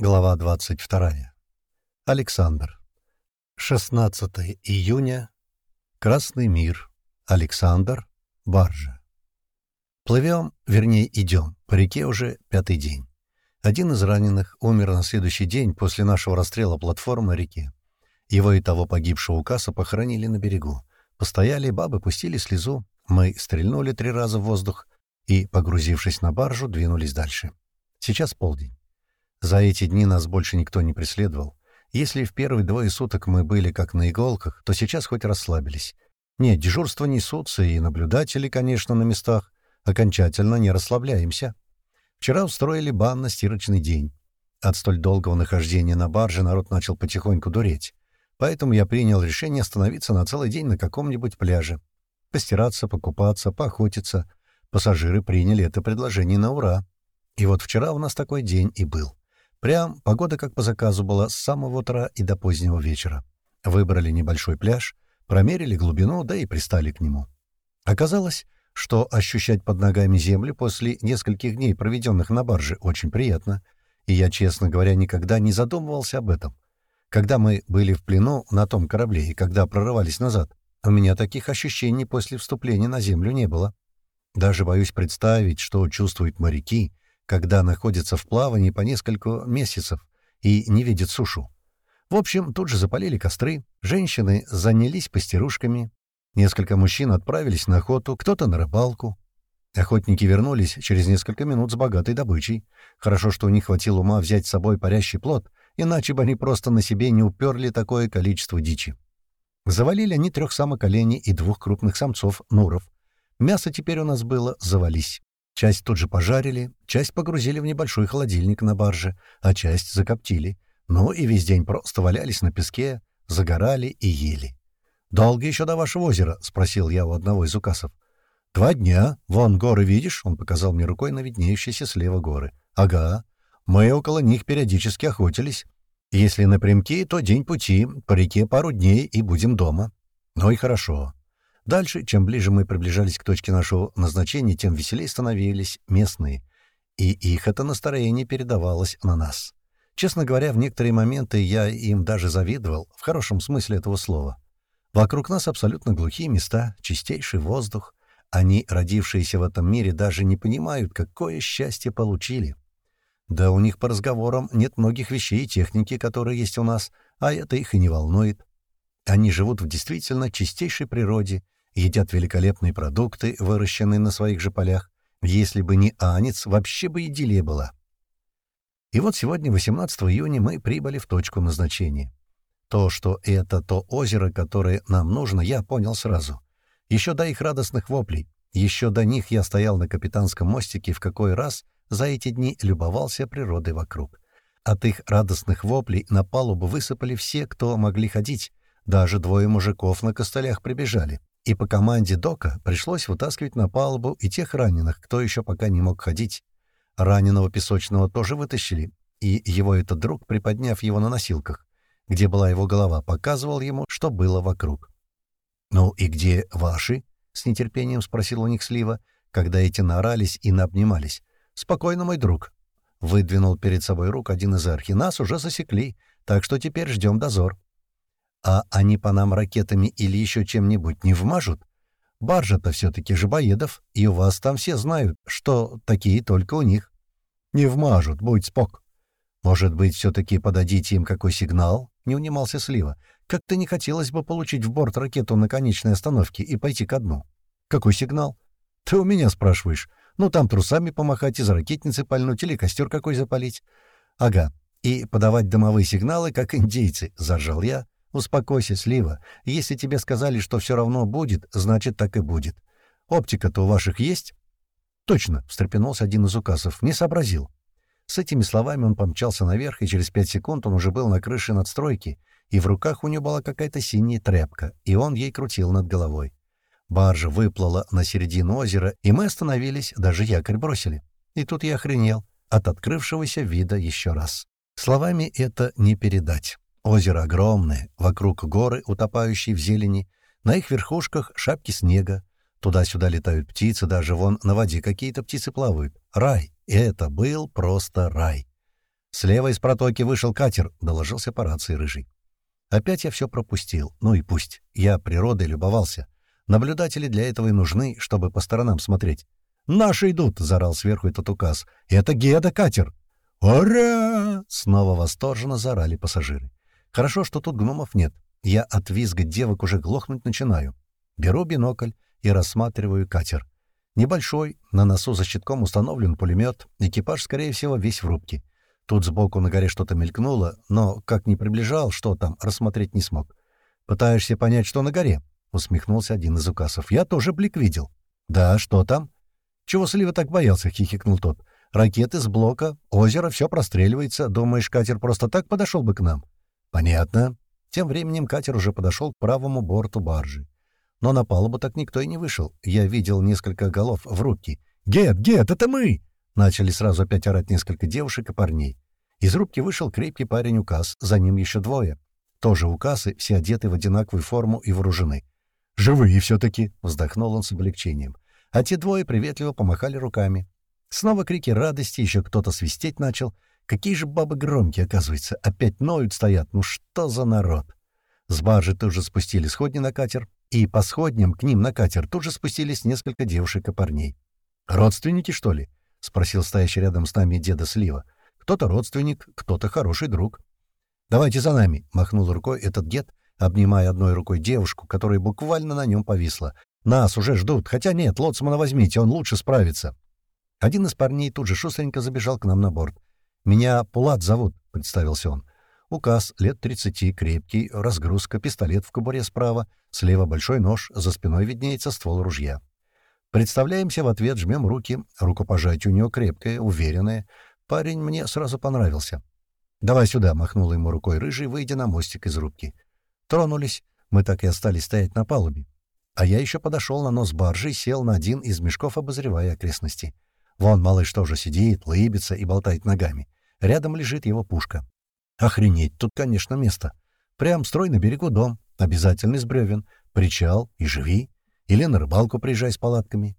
Глава 22. Александр. 16 июня. Красный мир. Александр. Баржа. Плывем, вернее, идем. По реке уже пятый день. Один из раненых умер на следующий день после нашего расстрела платформ на реке. Его и того погибшего укаса похоронили на берегу. Постояли, бабы пустили слезу. Мы стрельнули три раза в воздух и, погрузившись на баржу, двинулись дальше. Сейчас полдень. За эти дни нас больше никто не преследовал. Если в первые двое суток мы были как на иголках, то сейчас хоть расслабились. Нет, дежурства несутся, и наблюдатели, конечно, на местах. Окончательно не расслабляемся. Вчера устроили бан на стирочный день. От столь долгого нахождения на барже народ начал потихоньку дуреть. Поэтому я принял решение остановиться на целый день на каком-нибудь пляже. Постираться, покупаться, поохотиться. Пассажиры приняли это предложение на ура. И вот вчера у нас такой день и был. Прям погода как по заказу была с самого утра и до позднего вечера. Выбрали небольшой пляж, промерили глубину, да и пристали к нему. Оказалось, что ощущать под ногами землю после нескольких дней, проведенных на барже, очень приятно, и я, честно говоря, никогда не задумывался об этом. Когда мы были в плену на том корабле и когда прорывались назад, у меня таких ощущений после вступления на землю не было. Даже боюсь представить, что чувствуют моряки, когда находится в плавании по несколько месяцев и не видит сушу. В общем, тут же запалили костры, женщины занялись пастерушками, несколько мужчин отправились на охоту, кто-то на рыбалку. Охотники вернулись через несколько минут с богатой добычей. Хорошо, что у них хватило ума взять с собой парящий плод, иначе бы они просто на себе не уперли такое количество дичи. Завалили они трех самок оленей и двух крупных самцов нуров. Мясо теперь у нас было «завались». Часть тут же пожарили, часть погрузили в небольшой холодильник на барже, а часть закоптили. Ну и весь день просто валялись на песке, загорали и ели. «Долго еще до вашего озера?» — спросил я у одного из укасов. «Два дня. Вон горы видишь?» — он показал мне рукой на виднеющиеся слева горы. «Ага. Мы около них периодически охотились. Если напрямки, то день пути, по реке пару дней и будем дома. Ну и хорошо. Дальше, чем ближе мы приближались к точке нашего назначения, тем веселее становились местные, и их это настроение передавалось на нас. Честно говоря, в некоторые моменты я им даже завидовал, в хорошем смысле этого слова. Вокруг нас абсолютно глухие места, чистейший воздух. Они, родившиеся в этом мире, даже не понимают, какое счастье получили. Да у них по разговорам нет многих вещей и техники, которые есть у нас, а это их и не волнует. Они живут в действительно чистейшей природе — едят великолепные продукты, выращенные на своих же полях. Если бы не Анец, вообще бы идиллия была. И вот сегодня, 18 июня, мы прибыли в точку назначения. То, что это то озеро, которое нам нужно, я понял сразу. Еще до их радостных воплей, еще до них я стоял на капитанском мостике в какой раз за эти дни любовался природой вокруг. От их радостных воплей на палубу высыпали все, кто могли ходить. Даже двое мужиков на костылях прибежали и по команде Дока пришлось вытаскивать на палубу и тех раненых, кто еще пока не мог ходить. Раненого песочного тоже вытащили, и его этот друг, приподняв его на носилках, где была его голова, показывал ему, что было вокруг. «Ну и где ваши?» — с нетерпением спросил у них Слива, когда эти наорались и наобнимались. «Спокойно, мой друг», — выдвинул перед собой рук один из архи. «Нас уже засекли, так что теперь ждем дозор». А они по нам ракетами или еще чем-нибудь не вмажут? Баржа-то все-таки Жабоедов, и у вас там все знают, что такие только у них. Не вмажут, будь спок. Может быть, все-таки подадите им какой сигнал? Не унимался Слива. Как-то не хотелось бы получить в борт ракету на конечной остановке и пойти ко дну. Какой сигнал? Ты у меня спрашиваешь. Ну, там трусами помахать, из ракетницы пальнуть или костер какой запалить. Ага, и подавать дымовые сигналы, как индейцы, заржал я, «Успокойся, Слива. Если тебе сказали, что все равно будет, значит, так и будет. Оптика-то у ваших есть?» «Точно», — встрепенулся один из указов. «Не сообразил». С этими словами он помчался наверх, и через пять секунд он уже был на крыше надстройки, и в руках у него была какая-то синяя тряпка, и он ей крутил над головой. Баржа выплыла на середину озера, и мы остановились, даже якорь бросили. И тут я охренел от открывшегося вида еще раз. Словами это не передать. Озеро огромное, вокруг горы, утопающие в зелени, на их верхушках шапки снега. Туда-сюда летают птицы, даже вон на воде какие-то птицы плавают. Рай! Это был просто рай. «Слева из протоки вышел катер», — доложился по рации Рыжий. Опять я все пропустил. Ну и пусть. Я природой любовался. Наблюдатели для этого и нужны, чтобы по сторонам смотреть. «Наши идут!» — заорал сверху этот указ. «Это Геда катер!» «Ура!» — снова восторженно заорали пассажиры. «Хорошо, что тут гномов нет. Я от визга девок уже глохнуть начинаю. Беру бинокль и рассматриваю катер. Небольшой, на носу за щитком установлен пулемет, экипаж, скорее всего, весь в рубке. Тут сбоку на горе что-то мелькнуло, но, как ни приближал, что там, рассмотреть не смог. «Пытаешься понять, что на горе?» — усмехнулся один из указов. «Я тоже блик видел». «Да, что там?» «Чего Слива так боялся?» — хихикнул тот. «Ракеты с блока, озеро, все простреливается. Думаешь, катер просто так подошел бы к нам?» «Понятно». Тем временем катер уже подошел к правому борту баржи. Но на палубу так никто и не вышел. Я видел несколько голов в рубке. «Гет, Гет, это мы!» Начали сразу опять орать несколько девушек и парней. Из рубки вышел крепкий парень-указ, за ним еще двое. Тоже указы, все одеты в одинаковую форму и вооружены. «Живые все-таки!» — вздохнул он с облегчением. А те двое приветливо помахали руками. Снова крики радости, еще кто-то свистеть начал. Какие же бабы громкие, оказывается, опять ноют стоят. Ну что за народ? С баржи тоже спустили сходни на катер, и по сходням к ним на катер тут же спустились несколько девушек и парней. «Родственники, что ли?» — спросил стоящий рядом с нами деда Слива. «Кто-то родственник, кто-то хороший друг». «Давайте за нами», — махнул рукой этот дед, обнимая одной рукой девушку, которая буквально на нем повисла. «Нас уже ждут, хотя нет, лоцмана возьмите, он лучше справится». Один из парней тут же шустренько забежал к нам на борт. «Меня Пулат зовут», — представился он. Указ, лет тридцати, крепкий, разгрузка, пистолет в кобуре справа, слева большой нож, за спиной виднеется ствол ружья. Представляемся в ответ, жмем руки. Рукопожатие у него крепкое, уверенное. Парень мне сразу понравился. «Давай сюда», — махнула ему рукой рыжий, выйдя на мостик из рубки. Тронулись. Мы так и остались стоять на палубе. А я еще подошел на нос баржи и сел на один из мешков, обозревая окрестности. Вон малыш тоже сидит, лыбится и болтает ногами. Рядом лежит его пушка. Охренеть, тут, конечно, место. Прям строй на берегу дом, обязательно из бревен, причал и живи. Или на рыбалку приезжай с палатками.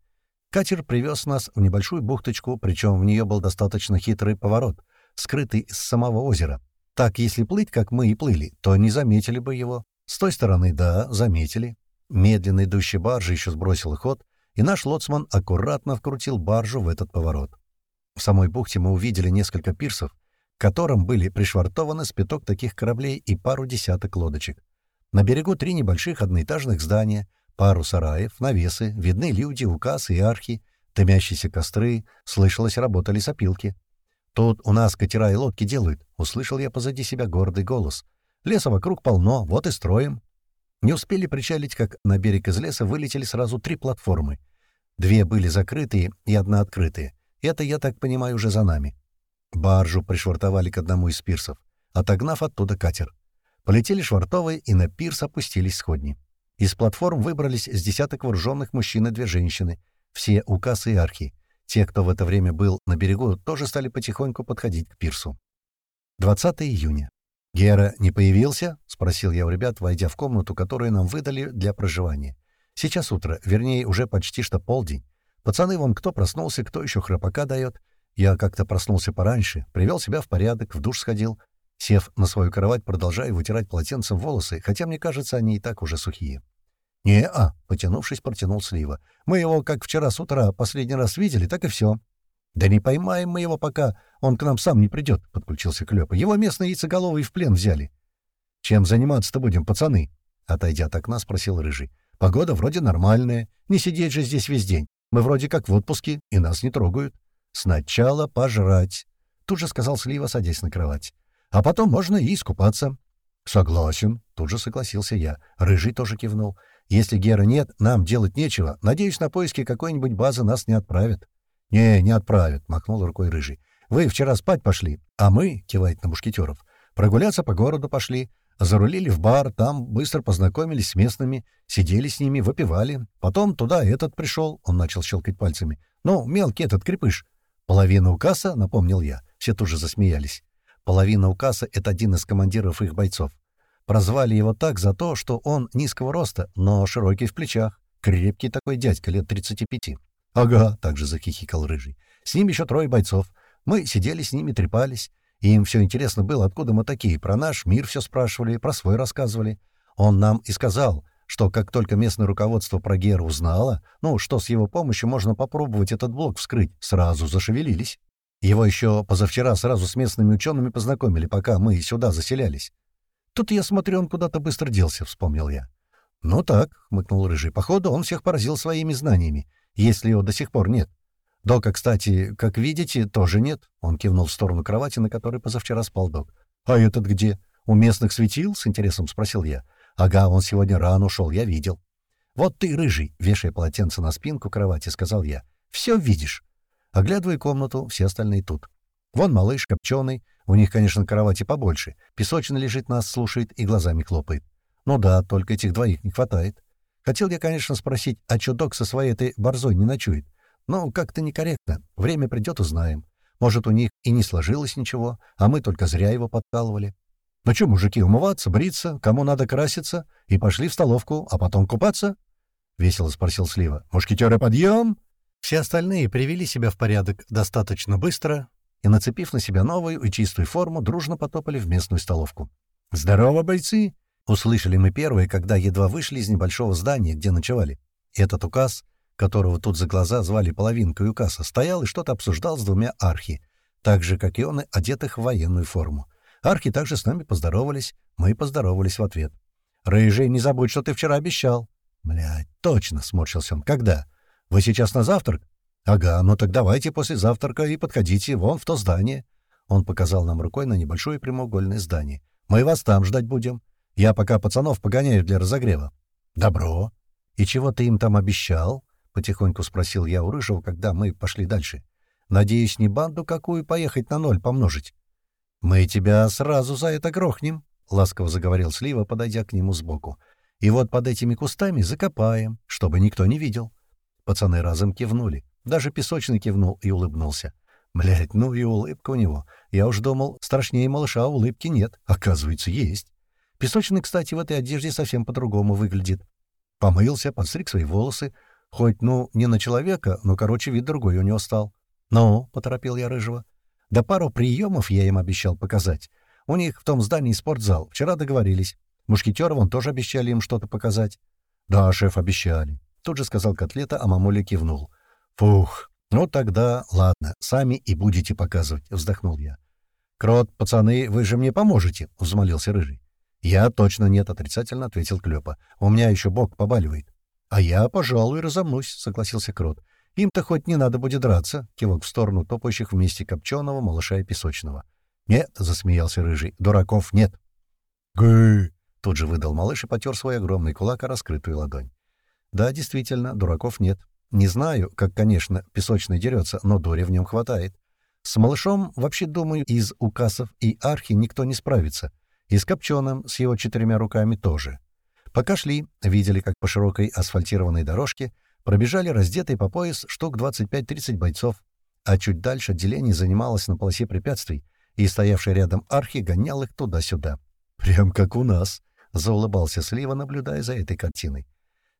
Катер привез нас в небольшую бухточку, причем в нее был достаточно хитрый поворот, скрытый с самого озера. Так, если плыть, как мы и плыли, то не заметили бы его. С той стороны, да, заметили. Медленно идущая баржа еще сбросила ход, и наш лоцман аккуратно вкрутил баржу в этот поворот. В самой бухте мы увидели несколько пирсов, к которым были пришвартованы спиток таких кораблей и пару десяток лодочек. На берегу три небольших одноэтажных здания — Пару сараев, навесы, видны люди, укасы и архи, дымящиеся костры, слышалось, работали сопилки. «Тут у нас катера и лодки делают», — услышал я позади себя гордый голос. «Леса вокруг полно, вот и строим». Не успели причалить, как на берег из леса вылетели сразу три платформы. Две были закрытые и одна открытая. Это, я так понимаю, уже за нами. Баржу пришвартовали к одному из пирсов, отогнав оттуда катер. Полетели швартовые, и на пирс опустились сходни. Из платформ выбрались с десяток вооруженных мужчин и две женщины, все укасы и архи. Те, кто в это время был на берегу, тоже стали потихоньку подходить к пирсу. 20 июня. «Гера не появился?» — спросил я у ребят, войдя в комнату, которую нам выдали для проживания. «Сейчас утро, вернее, уже почти что полдень. Пацаны вон кто проснулся, кто еще храпака дает. Я как-то проснулся пораньше, привел себя в порядок, в душ сходил. Сев на свою кровать, продолжаю вытирать полотенцем волосы, хотя, мне кажется, они и так уже сухие. «Не-а», — потянувшись, протянул Слива. «Мы его, как вчера с утра, последний раз видели, так и все». «Да не поймаем мы его пока, он к нам сам не придет», — подключился Клёпа. «Его местные яйцеголовые в плен взяли». «Чем заниматься-то будем, пацаны?» — отойдя от окна, спросил Рыжий. «Погода вроде нормальная, не сидеть же здесь весь день. Мы вроде как в отпуске, и нас не трогают». «Сначала пожрать», — тут же сказал Слива, садясь на кровать а потом можно и искупаться». «Согласен», — тут же согласился я. Рыжий тоже кивнул. «Если Гера нет, нам делать нечего. Надеюсь, на поиски какой-нибудь базы нас не отправят». «Не, не отправят», — махнул рукой Рыжий. «Вы вчера спать пошли, а мы, — кивает на мушкетеров, — прогуляться по городу пошли, зарулили в бар, там быстро познакомились с местными, сидели с ними, выпивали. Потом туда этот пришел, — он начал щелкать пальцами. Ну, мелкий этот крепыш. Половина укаса, — напомнил я. Все тут же засмеялись. Половина укаса — это один из командиров их бойцов. Прозвали его так за то, что он низкого роста, но широкий в плечах. Крепкий такой дядька, лет 35. «Ага», — также захихикал Рыжий. «С ним еще трое бойцов. Мы сидели с ними, трепались. И им все интересно было, откуда мы такие. Про наш мир все спрашивали, про свой рассказывали. Он нам и сказал, что как только местное руководство про Геру узнало, ну, что с его помощью можно попробовать этот блок вскрыть, сразу зашевелились. Его еще позавчера сразу с местными учеными познакомили, пока мы сюда заселялись. Тут я смотрю, он куда-то быстро делся, — вспомнил я. «Ну так», — хмыкнул Рыжий, — «походу, он всех поразил своими знаниями, если его до сих пор нет. Дока, кстати, как видите, тоже нет», — он кивнул в сторону кровати, на которой позавчера спал док. «А этот где? У местных светил?» — с интересом спросил я. «Ага, он сегодня рано ушел, я видел». «Вот ты, рыжий!» — вешая полотенце на спинку кровати, сказал я. «Все видишь». Оглядывая комнату, все остальные тут. Вон малыш, копченый. У них, конечно, кровати побольше. Песочный лежит, нас слушает и глазами хлопает. Ну да, только этих двоих не хватает. Хотел я, конечно, спросить, а чё док со своей этой борзой не ночует? Но как-то некорректно. Время придет, узнаем. Может, у них и не сложилось ничего, а мы только зря его подкалывали. Ну что, мужики, умываться, бриться, кому надо краситься, и пошли в столовку, а потом купаться? — весело спросил Слива. «Мушкетеры, подъем!» Все остальные привели себя в порядок достаточно быстро и, нацепив на себя новую и чистую форму, дружно потопали в местную столовку. «Здорово, бойцы!» — услышали мы первые, когда едва вышли из небольшого здания, где ночевали. Этот указ, которого тут за глаза звали половинкой указа, стоял и что-то обсуждал с двумя архи, так же, как и он, одетых в военную форму. Архи также с нами поздоровались, мы поздоровались в ответ. «Рыжий, не забудь, что ты вчера обещал». «Блядь, точно!» — сморщился он. «Когда? Вы сейчас на завтрак?» «Ага, ну так давайте после завтрака и подходите вон в то здание». Он показал нам рукой на небольшое прямоугольное здание. «Мы вас там ждать будем. Я пока пацанов погоняю для разогрева». «Добро. И чего ты им там обещал?» — потихоньку спросил я у Рыжего, когда мы пошли дальше. «Надеюсь, не банду какую поехать на ноль помножить?» «Мы тебя сразу за это грохнем», — ласково заговорил Слива, подойдя к нему сбоку. «И вот под этими кустами закопаем, чтобы никто не видел». Пацаны разом кивнули. Даже песочный кивнул и улыбнулся. Блядь, ну и улыбка у него. Я уж думал, страшнее малыша улыбки нет. Оказывается, есть. Песочный, кстати, в этой одежде совсем по-другому выглядит. Помылся, подстриг свои волосы. Хоть, ну, не на человека, но, короче, вид другой у него стал. «Ну», — поторопил я Рыжего, да пару приемов я им обещал показать. У них в том здании спортзал. Вчера договорились. Мушкетеры вон тоже обещали им что-то показать. Да, шеф, обещали. Тут же сказал Котлета, а мамуля кивнул. Фух, ну тогда ладно, сами и будете показывать, вздохнул я. Крот, пацаны, вы же мне поможете, взмолился Рыжий. «Я точно нет», — отрицательно ответил Клёпа. «У меня еще бок побаливает». «А я, пожалуй, разомнусь», — согласился Крот. Им-то хоть не надо будет драться, — кивок в сторону топающих вместе Копченого, Малыша и Песочного. — Нет, — засмеялся Рыжий, — дураков нет. — Гы! — тут же выдал малыш и потер свой огромный кулак о раскрытую ладонь. — Да, действительно, дураков нет. Не знаю, как, конечно, Песочный дерется, но дури в нем хватает. С малышом, вообще, думаю, из указов и архи никто не справится. И с Копченым, с его четырьмя руками тоже. Пока шли, видели, как по широкой асфальтированной дорожке — Пробежали раздетые по пояс штук 25-30 бойцов, а чуть дальше отделение занималось на полосе препятствий, и стоявший рядом архи гонял их туда-сюда. «Прям как у нас», — заулыбался Слива, наблюдая за этой картиной.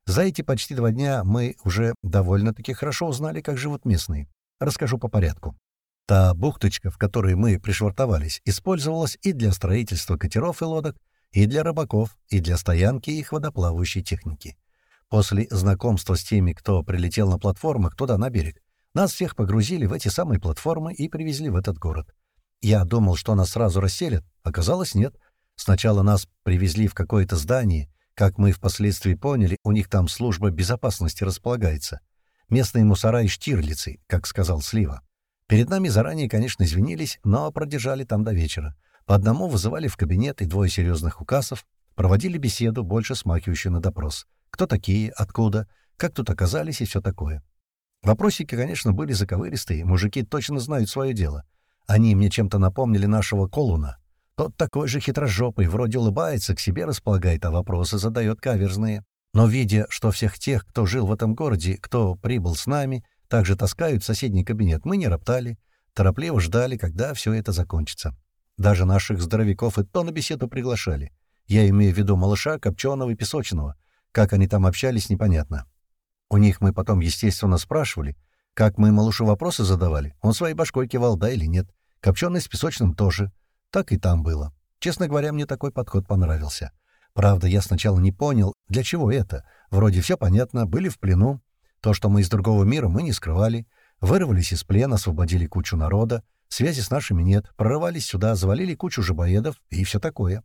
За эти почти два дня мы уже довольно-таки хорошо узнали, как живут местные. Расскажу по порядку. Та бухточка, в которой мы пришвартовались, использовалась и для строительства катеров и лодок, и для рыбаков, и для стоянки их водоплавающей техники. После знакомства с теми, кто прилетел на платформах туда, на берег, нас всех погрузили в эти самые платформы и привезли в этот город. Я думал, что нас сразу расселят. Оказалось, нет. Сначала нас привезли в какое-то здание. Как мы впоследствии поняли, у них там служба безопасности располагается. Местные мусора и штирлицы, как сказал Слива. Перед нами заранее, конечно, извинились, но продержали там до вечера. По одному вызывали в кабинет и двое серьезных указов, проводили беседу, больше смахивающую на допрос — кто такие, откуда, как тут оказались и все такое. Вопросики, конечно, были заковыристые, мужики точно знают свое дело. Они мне чем-то напомнили нашего Колуна. Тот такой же хитрожопый, вроде улыбается, к себе располагает, а вопросы задает каверзные. Но видя, что всех тех, кто жил в этом городе, кто прибыл с нами, также таскают в соседний кабинет, мы не роптали, торопливо ждали, когда все это закончится. Даже наших здоровяков и то на беседу приглашали. Я имею в виду малыша, копченого и песочного — как они там общались, непонятно. У них мы потом, естественно, спрашивали, как мы малышу вопросы задавали. Он своей башкой кивал, да или нет. Копченый с песочным тоже. Так и там было. Честно говоря, мне такой подход понравился. Правда, я сначала не понял, для чего это. Вроде все понятно, были в плену. То, что мы из другого мира, мы не скрывали. Вырвались из плена, освободили кучу народа. Связи с нашими нет. Прорывались сюда, завалили кучу жабоедов и все такое.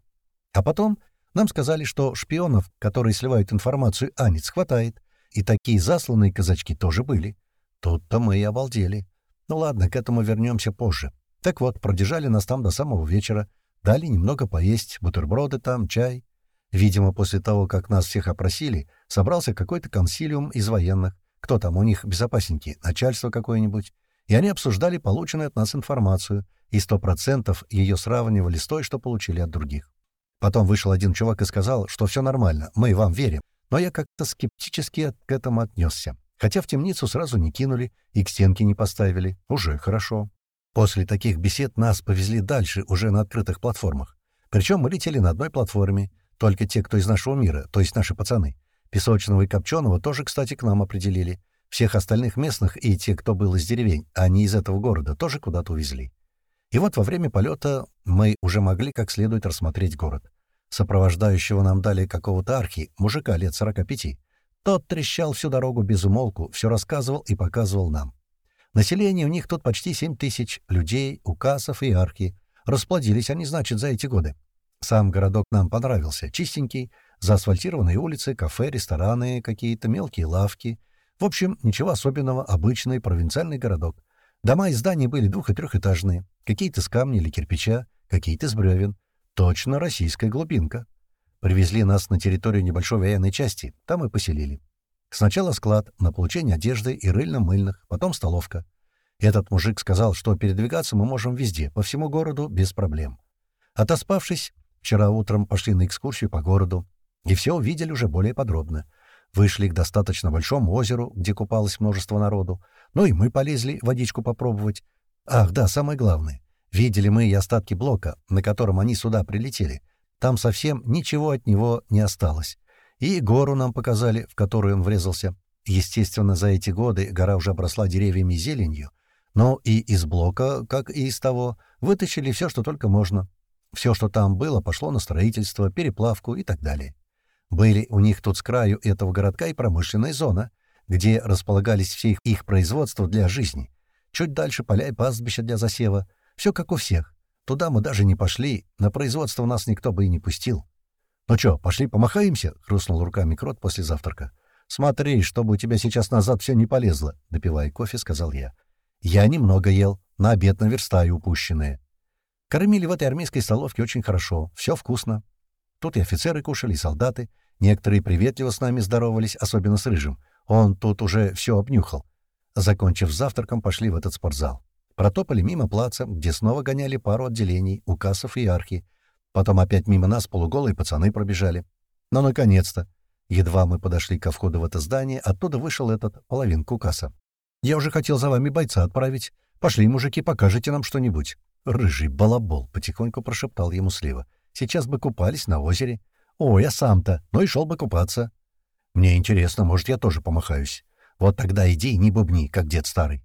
А потом нам сказали, что шпионов, которые сливают информацию, Анец хватает. И такие засланные казачки тоже были. Тут-то мы и обалдели. Ну ладно, к этому вернемся позже. Так вот, продержали нас там до самого вечера. Дали немного поесть, бутерброды там, чай. Видимо, после того, как нас всех опросили, собрался какой-то консилиум из военных. Кто там у них безопасники, начальство какое-нибудь. И они обсуждали полученную от нас информацию, и сто процентов ее сравнивали с той, что получили от других. Потом вышел один чувак и сказал, что все нормально, мы вам верим. Но я как-то скептически к этому отнесся. Хотя в темницу сразу не кинули и к стенке не поставили. Уже хорошо. После таких бесед нас повезли дальше, уже на открытых платформах. Причем мы летели на одной платформе, только те, кто из нашего мира, то есть наши пацаны. Песочного и Копченого тоже, кстати, к нам определили. Всех остальных местных и те, кто был из деревень, а не из этого города, тоже куда-то увезли. И вот во время полета мы уже могли как следует рассмотреть город. Сопровождающего нам дали какого-то архи, мужика лет 45. Тот трещал всю дорогу без умолку, все рассказывал и показывал нам. Население у них тут почти 7 тысяч людей, указов и архи. Расплодились они, значит, за эти годы. Сам городок нам понравился. Чистенький, заасфальтированные улицы, кафе, рестораны, какие-то мелкие лавки. В общем, ничего особенного, обычный провинциальный городок. Дома и здания были двух- и трехэтажные. Какие-то с камня или кирпича, какие-то с бревен. Точно российская глубинка. Привезли нас на территорию небольшой военной части. Там и поселили. Сначала склад на получение одежды и рыльно-мыльных, потом столовка. Этот мужик сказал, что передвигаться мы можем везде, по всему городу, без проблем. Отоспавшись, Вчера утром пошли на экскурсию по городу, и все увидели уже более подробно. Вышли к достаточно большому озеру, где купалось множество народу. Ну и мы полезли водичку попробовать. Ах, да, самое главное. Видели мы и остатки блока, на котором они сюда прилетели. Там совсем ничего от него не осталось. И гору нам показали, в которую он врезался. Естественно, за эти годы гора уже обросла деревьями и зеленью. Но и из блока, как и из того, вытащили все, что только можно. Все, что там было, пошло на строительство, переплавку и так далее. Были у них тут с краю этого городка и промышленная зона, где располагались все их, их производства для жизни. Чуть дальше поля и пастбища для засева. Все как у всех. Туда мы даже не пошли, на производство нас никто бы и не пустил. «Ну чё, пошли помахаемся?» — хрустнул руками Крот после завтрака. «Смотри, чтобы у тебя сейчас назад все не полезло», — допивая кофе, сказал я. «Я немного ел, на обед наверстаю упущенное. Кормили в этой армейской столовке очень хорошо, все вкусно. Тут и офицеры кушали, и солдаты. Некоторые приветливо с нами здоровались, особенно с Рыжим. Он тут уже все обнюхал. Закончив завтраком, пошли в этот спортзал. Протопали мимо плаца, где снова гоняли пару отделений, указов и архи. Потом опять мимо нас полуголые пацаны пробежали. Но ну, наконец-то! Едва мы подошли ко входу в это здание, оттуда вышел этот половинку касса. «Я уже хотел за вами бойца отправить. Пошли, мужики, покажите нам что-нибудь». «Рыжий балабол», — потихоньку прошептал ему Слива. «Сейчас бы купались на озере». «Ой, я сам-то, ну и шел бы купаться». «Мне интересно, может, я тоже помахаюсь». «Вот тогда иди не бубни, как дед старый».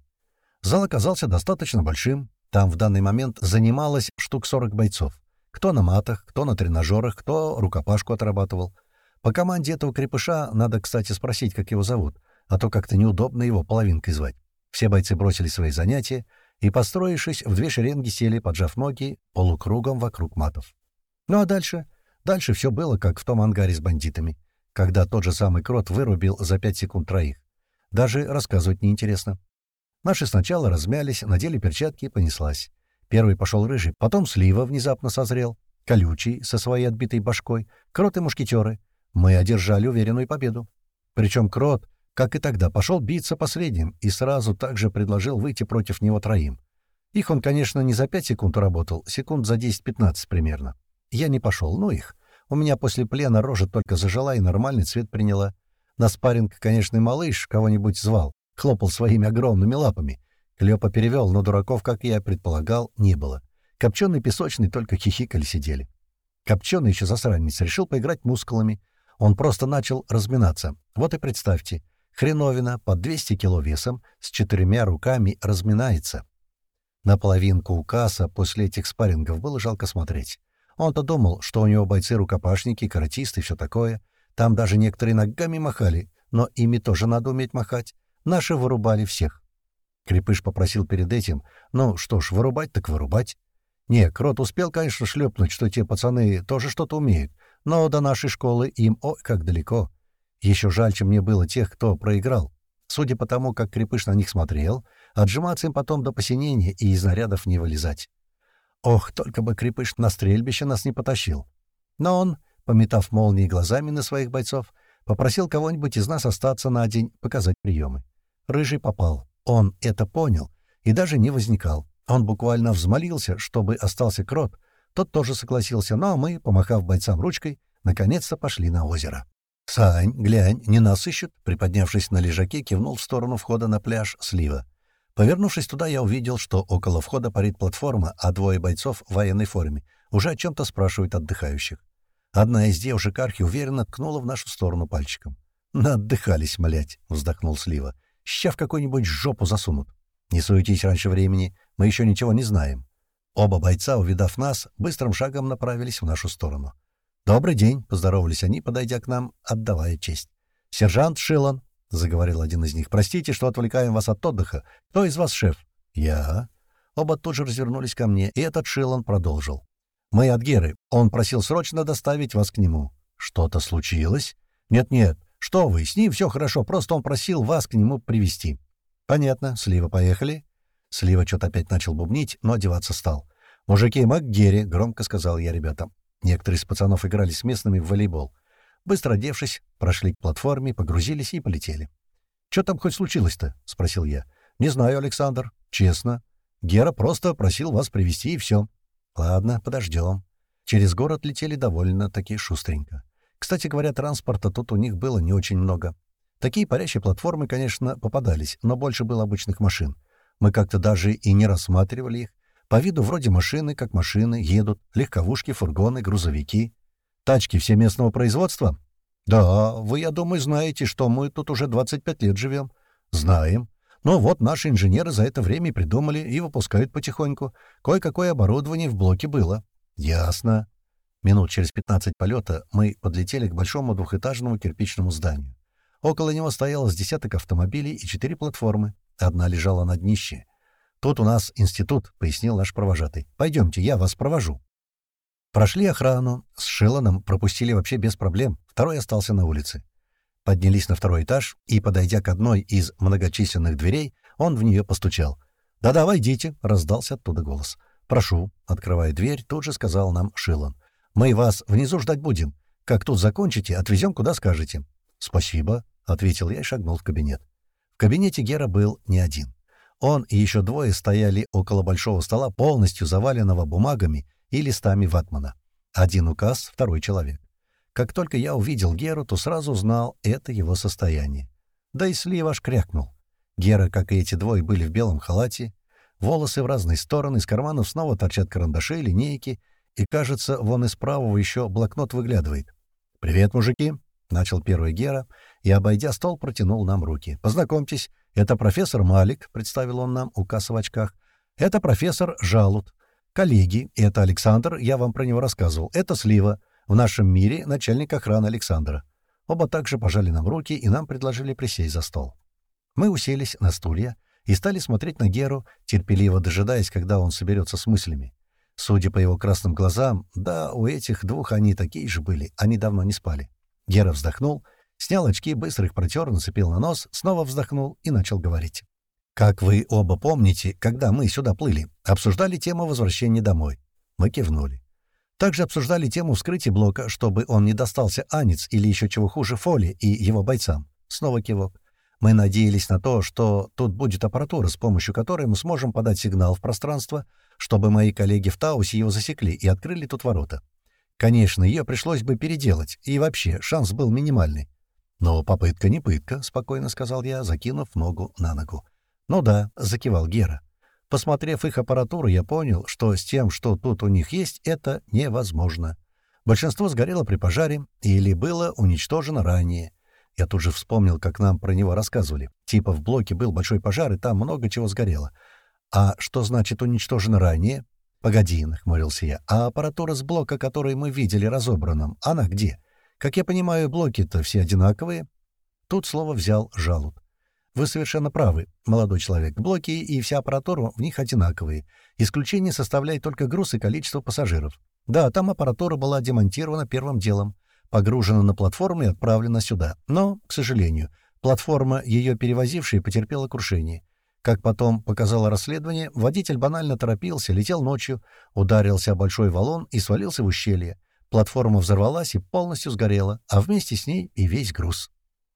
Зал оказался достаточно большим. Там в данный момент занималось штук 40 бойцов. Кто на матах, кто на тренажерах, кто рукопашку отрабатывал. По команде этого крепыша надо, кстати, спросить, как его зовут, а то как-то неудобно его половинкой звать. Все бойцы бросили свои занятия, и, построившись, в две шеренги сели, поджав ноги, полукругом вокруг матов. Ну а дальше? Дальше все было, как в том ангаре с бандитами, когда тот же самый крот вырубил за пять секунд троих. Даже рассказывать неинтересно. Наши сначала размялись, надели перчатки и понеслась. Первый пошел рыжий, потом слива внезапно созрел, колючий, со своей отбитой башкой, крот и мушкетеры. Мы одержали уверенную победу. Причем крот как и тогда, пошел биться последним и сразу также предложил выйти против него троим. Их он, конечно, не за пять секунд работал, секунд за 10-15 примерно. Я не пошел, ну их. У меня после плена рожа только зажила и нормальный цвет приняла. На спарринг, конечно, малыш кого-нибудь звал, хлопал своими огромными лапами. Клёпа перевел, но дураков, как я предполагал, не было. Копченый песочный только хихикали сидели. Копченый еще засранец решил поиграть мускулами. Он просто начал разминаться. Вот и представьте, Хреновина под 200 кило весом с четырьмя руками разминается. На половинку укаса после этих спаррингов было жалко смотреть. Он-то думал, что у него бойцы-рукопашники, каратисты и все такое. Там даже некоторые ногами махали, но ими тоже надо уметь махать. Наши вырубали всех. Крепыш попросил перед этим, ну что ж, вырубать так вырубать. Не, Крот успел, конечно, шлепнуть, что те пацаны тоже что-то умеют, но до нашей школы им, ой, как далеко. Еще жаль, чем мне было тех, кто проиграл. Судя по тому, как Крепыш на них смотрел, отжиматься им потом до посинения и из нарядов не вылезать. Ох, только бы Крепыш на стрельбище нас не потащил. Но он, пометав молнии глазами на своих бойцов, попросил кого-нибудь из нас остаться на день, показать приемы. Рыжий попал. Он это понял и даже не возникал. Он буквально взмолился, чтобы остался крот. Тот тоже согласился, но мы, помахав бойцам ручкой, наконец-то пошли на озеро. «Сань, глянь, не нас ищут?» Приподнявшись на лежаке, кивнул в сторону входа на пляж Слива. Повернувшись туда, я увидел, что около входа парит платформа, а двое бойцов в военной форме уже о чем-то спрашивают отдыхающих. Одна из девушек архи уверенно ткнула в нашу сторону пальчиком. «Наотдыхались, млять!» — вздохнул Слива. «Ща в какую-нибудь жопу засунут. Не суетись раньше времени, мы еще ничего не знаем». Оба бойца, увидав нас, быстрым шагом направились в нашу сторону. «Добрый день!» — поздоровались они, подойдя к нам, отдавая честь. «Сержант Шилан!» — заговорил один из них. «Простите, что отвлекаем вас от отдыха. Кто из вас шеф?» «Я». Оба тут же развернулись ко мне, и этот Шилан продолжил. «Мы от Геры. Он просил срочно доставить вас к нему». «Что-то случилось?» «Нет-нет. Что вы, с ним все хорошо, просто он просил вас к нему привести «Понятно. Слива, поехали?» Слива что-то опять начал бубнить, но одеваться стал. «Мужики, мы к Гере», — громко сказал я ребятам. Некоторые из пацанов играли с местными в волейбол. Быстро одевшись, прошли к платформе, погрузились и полетели. «Что там хоть случилось-то?» — спросил я. «Не знаю, Александр. Честно. Гера просто просил вас привести и все». «Ладно, подождем». Через город летели довольно-таки шустренько. Кстати говоря, транспорта тут у них было не очень много. Такие парящие платформы, конечно, попадались, но больше было обычных машин. Мы как-то даже и не рассматривали их. По виду вроде машины, как машины, едут, легковушки, фургоны, грузовики. Тачки все местного производства? Да, вы, я думаю, знаете, что мы тут уже 25 лет живем. Знаем. Но вот наши инженеры за это время придумали и выпускают потихоньку. Кое-какое оборудование в блоке было. Ясно. Минут через 15 полета мы подлетели к большому двухэтажному кирпичному зданию. Около него стояло с десяток автомобилей и четыре платформы. Одна лежала на днище. «Тут у нас институт», — пояснил наш провожатый. «Пойдемте, я вас провожу». Прошли охрану, с Шелланом пропустили вообще без проблем, второй остался на улице. Поднялись на второй этаж, и, подойдя к одной из многочисленных дверей, он в нее постучал. «Да-да, войдите», — раздался оттуда голос. «Прошу», — открывая дверь, тут же сказал нам Шиллан. «Мы вас внизу ждать будем. Как тут закончите, отвезем, куда скажете». «Спасибо», — ответил я и шагнул в кабинет. В кабинете Гера был не один. Он и еще двое стояли около большого стола, полностью заваленного бумагами и листами ватмана. Один указ, второй человек. Как только я увидел Геру, то сразу знал это его состояние. Да и слив аж крякнул. Гера, как и эти двое, были в белом халате, волосы в разные стороны, из карманов снова торчат карандаши, линейки, и, кажется, вон из правого еще блокнот выглядывает. «Привет, мужики!» — начал первый Гера, и, обойдя стол, протянул нам руки. «Познакомьтесь, это профессор Малик, представил он нам, указ в очках. Это профессор Жалут. Коллеги, это Александр, я вам про него рассказывал. Это Слива, в нашем мире начальник охраны Александра. Оба также пожали нам руки, и нам предложили присесть за стол. Мы уселись на стулья и стали смотреть на Геру, терпеливо дожидаясь, когда он соберется с мыслями. Судя по его красным глазам, да, у этих двух они такие же были, они давно не спали. Гера вздохнул — Снял очки, быстро их протер, нацепил на нос, снова вздохнул и начал говорить. «Как вы оба помните, когда мы сюда плыли, обсуждали тему возвращения домой?» Мы кивнули. Также обсуждали тему вскрытия блока, чтобы он не достался Анец или еще чего хуже Фоли и его бойцам. Снова кивок. Мы надеялись на то, что тут будет аппаратура, с помощью которой мы сможем подать сигнал в пространство, чтобы мои коллеги в Таусе его засекли и открыли тут ворота. Конечно, ее пришлось бы переделать, и вообще шанс был минимальный. «Но попытка не пытка», — спокойно сказал я, закинув ногу на ногу. «Ну да», — закивал Гера. Посмотрев их аппаратуру, я понял, что с тем, что тут у них есть, это невозможно. Большинство сгорело при пожаре или было уничтожено ранее. Я тут же вспомнил, как нам про него рассказывали. Типа в блоке был большой пожар, и там много чего сгорело. «А что значит уничтожено ранее?» «Погоди», — нахмурился я, — «а аппаратура с блока, который мы видели разобранным, она где? Как я понимаю, блоки-то все одинаковые?» Тут слово взял жалоб. «Вы совершенно правы, молодой человек. Блоки и вся аппаратура в них одинаковые. Исключение составляет только груз и количество пассажиров. Да, там аппаратура была демонтирована первым делом, погружена на платформу и отправлена сюда. Но, к сожалению, платформа, ее перевозившая, потерпела крушение. Как потом показало расследование, водитель банально торопился, летел ночью, ударился о большой валун и свалился в ущелье. Платформа взорвалась и полностью сгорела, а вместе с ней и весь груз.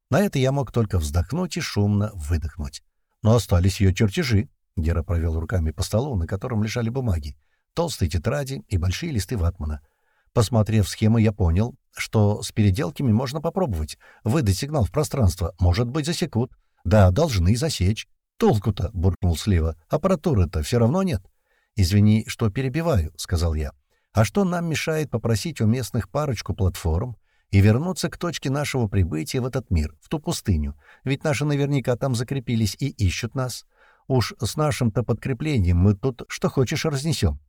На это я мог только вздохнуть и шумно выдохнуть. Но остались ее чертежи. Гера провел руками по столу, на котором лежали бумаги, толстые тетради и большие листы ватмана. Посмотрев схему, я понял, что с переделками можно попробовать. Выдать сигнал в пространство. Может быть, засекут. Да, должны засечь. «Толку-то», — буркнул слева, — «аппаратуры-то все равно нет». «Извини, что перебиваю», — сказал я. «А что нам мешает попросить у местных парочку платформ и вернуться к точке нашего прибытия в этот мир, в ту пустыню? Ведь наши наверняка там закрепились и ищут нас. Уж с нашим-то подкреплением мы тут что хочешь разнесем».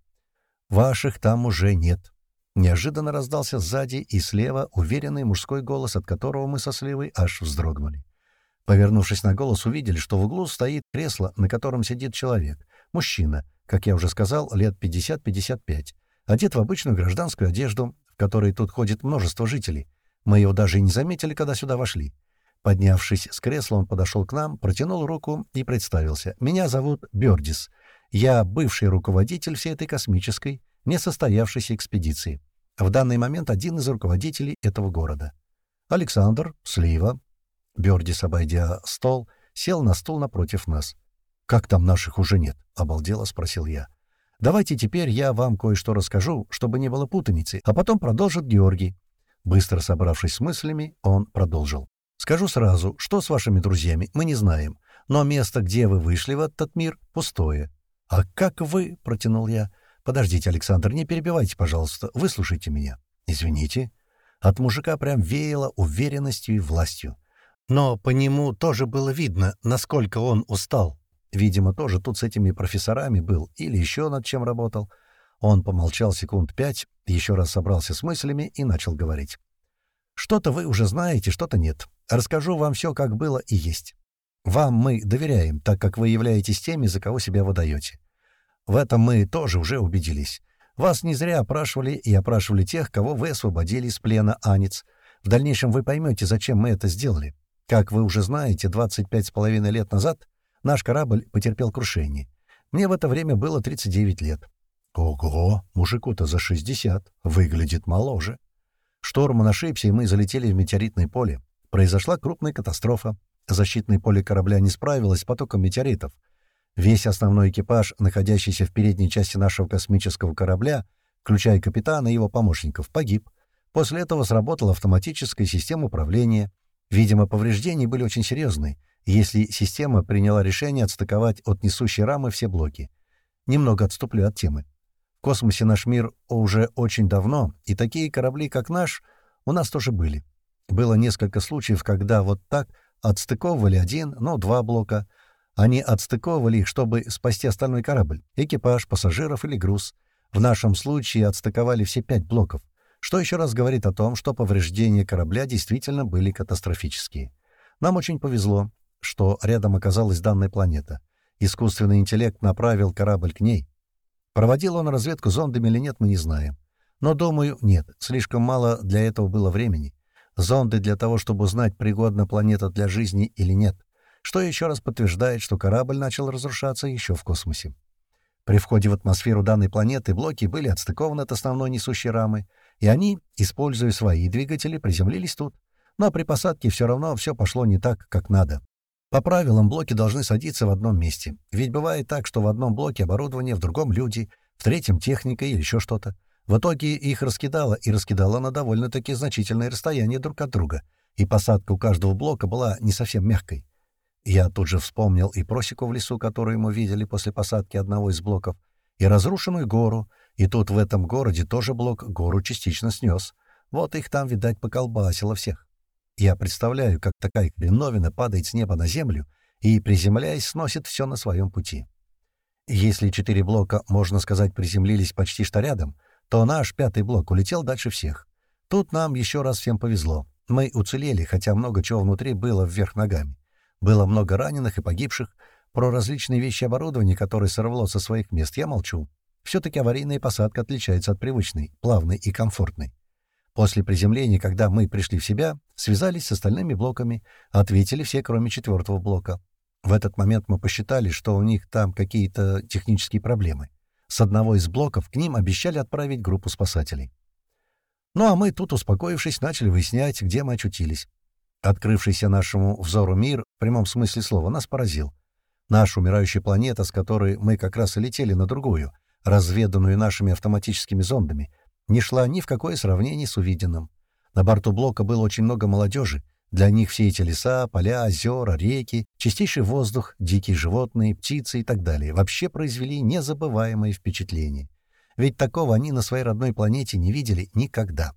«Ваших там уже нет». Неожиданно раздался сзади и слева уверенный мужской голос, от которого мы со сливой аж вздрогнули. Повернувшись на голос, увидели, что в углу стоит кресло, на котором сидит человек. Мужчина, как я уже сказал, лет 50-55. Одет в обычную гражданскую одежду, в которой тут ходит множество жителей. Мы его даже и не заметили, когда сюда вошли. Поднявшись с кресла, он подошел к нам, протянул руку и представился. «Меня зовут Бёрдис. Я бывший руководитель всей этой космической, несостоявшейся экспедиции. В данный момент один из руководителей этого города. Александр, Слива, Бёрдис, обойдя стол, сел на стул напротив нас. «Как там наших уже нет?» — обалдело спросил я. «Давайте теперь я вам кое-что расскажу, чтобы не было путаницы, а потом продолжит Георгий». Быстро собравшись с мыслями, он продолжил. «Скажу сразу, что с вашими друзьями, мы не знаем, но место, где вы вышли в этот мир, пустое». «А как вы?» — протянул я. «Подождите, Александр, не перебивайте, пожалуйста, выслушайте меня». «Извините». От мужика прям веяло уверенностью и властью. Но по нему тоже было видно, насколько он устал. Видимо, тоже тут с этими профессорами был или еще над чем работал. Он помолчал секунд пять, еще раз собрался с мыслями и начал говорить. «Что-то вы уже знаете, что-то нет. Расскажу вам все, как было и есть. Вам мы доверяем, так как вы являетесь теми, за кого себя выдаете. В этом мы тоже уже убедились. Вас не зря опрашивали и опрашивали тех, кого вы освободили из плена Анец. В дальнейшем вы поймете, зачем мы это сделали. Как вы уже знаете, 25 с половиной лет назад наш корабль потерпел крушение. Мне в это время было 39 лет. Ого, мужику-то за 60, выглядит моложе. Шторман ошибся, и мы залетели в метеоритное поле. Произошла крупная катастрофа. Защитное поле корабля не справилось с потоком метеоритов. Весь основной экипаж, находящийся в передней части нашего космического корабля, включая капитана и его помощников, погиб. После этого сработала автоматическая система управления — Видимо, повреждения были очень серьезные, если система приняла решение отстыковать от несущей рамы все блоки. Немного отступлю от темы. В космосе наш мир уже очень давно, и такие корабли, как наш, у нас тоже были. Было несколько случаев, когда вот так отстыковывали один, ну, два блока. Они отстыковывали их, чтобы спасти остальной корабль, экипаж, пассажиров или груз. В нашем случае отстыковали все пять блоков что еще раз говорит о том, что повреждения корабля действительно были катастрофические. Нам очень повезло, что рядом оказалась данная планета. Искусственный интеллект направил корабль к ней. Проводил он разведку зондами или нет, мы не знаем. Но, думаю, нет, слишком мало для этого было времени. Зонды для того, чтобы узнать, пригодна планета для жизни или нет, что еще раз подтверждает, что корабль начал разрушаться еще в космосе. При входе в атмосферу данной планеты блоки были отстыкованы от основной несущей рамы, и они, используя свои двигатели, приземлились тут. Но при посадке все равно все пошло не так, как надо. По правилам, блоки должны садиться в одном месте. Ведь бывает так, что в одном блоке оборудование, в другом люди, в третьем техника или еще что-то. В итоге их раскидало, и раскидало на довольно-таки значительное расстояние друг от друга, и посадка у каждого блока была не совсем мягкой. Я тут же вспомнил и просеку в лесу, которую мы видели после посадки одного из блоков, и разрушенную гору, и тут в этом городе тоже блок гору частично снес. Вот их там, видать, поколбасило всех. Я представляю, как такая хреновина падает с неба на землю и, приземляясь, сносит все на своем пути. Если четыре блока, можно сказать, приземлились почти что рядом, то наш пятый блок улетел дальше всех. Тут нам еще раз всем повезло. Мы уцелели, хотя много чего внутри было вверх ногами. Было много раненых и погибших. Про различные вещи оборудования, которые сорвало со своих мест, я молчу. Все-таки аварийная посадка отличается от привычной, плавной и комфортной. После приземления, когда мы пришли в себя, связались с остальными блоками, ответили все, кроме четвертого блока. В этот момент мы посчитали, что у них там какие-то технические проблемы. С одного из блоков к ним обещали отправить группу спасателей. Ну а мы тут, успокоившись, начали выяснять, где мы очутились. Открывшийся нашему взору мир, в прямом смысле слова, нас поразил. Наша умирающая планета, с которой мы как раз и летели на другую, разведанную нашими автоматическими зондами, не шла ни в какое сравнение с увиденным. На борту блока было очень много молодежи, для них все эти леса, поля, озера, реки, чистейший воздух, дикие животные, птицы и так далее вообще произвели незабываемое впечатление. Ведь такого они на своей родной планете не видели никогда.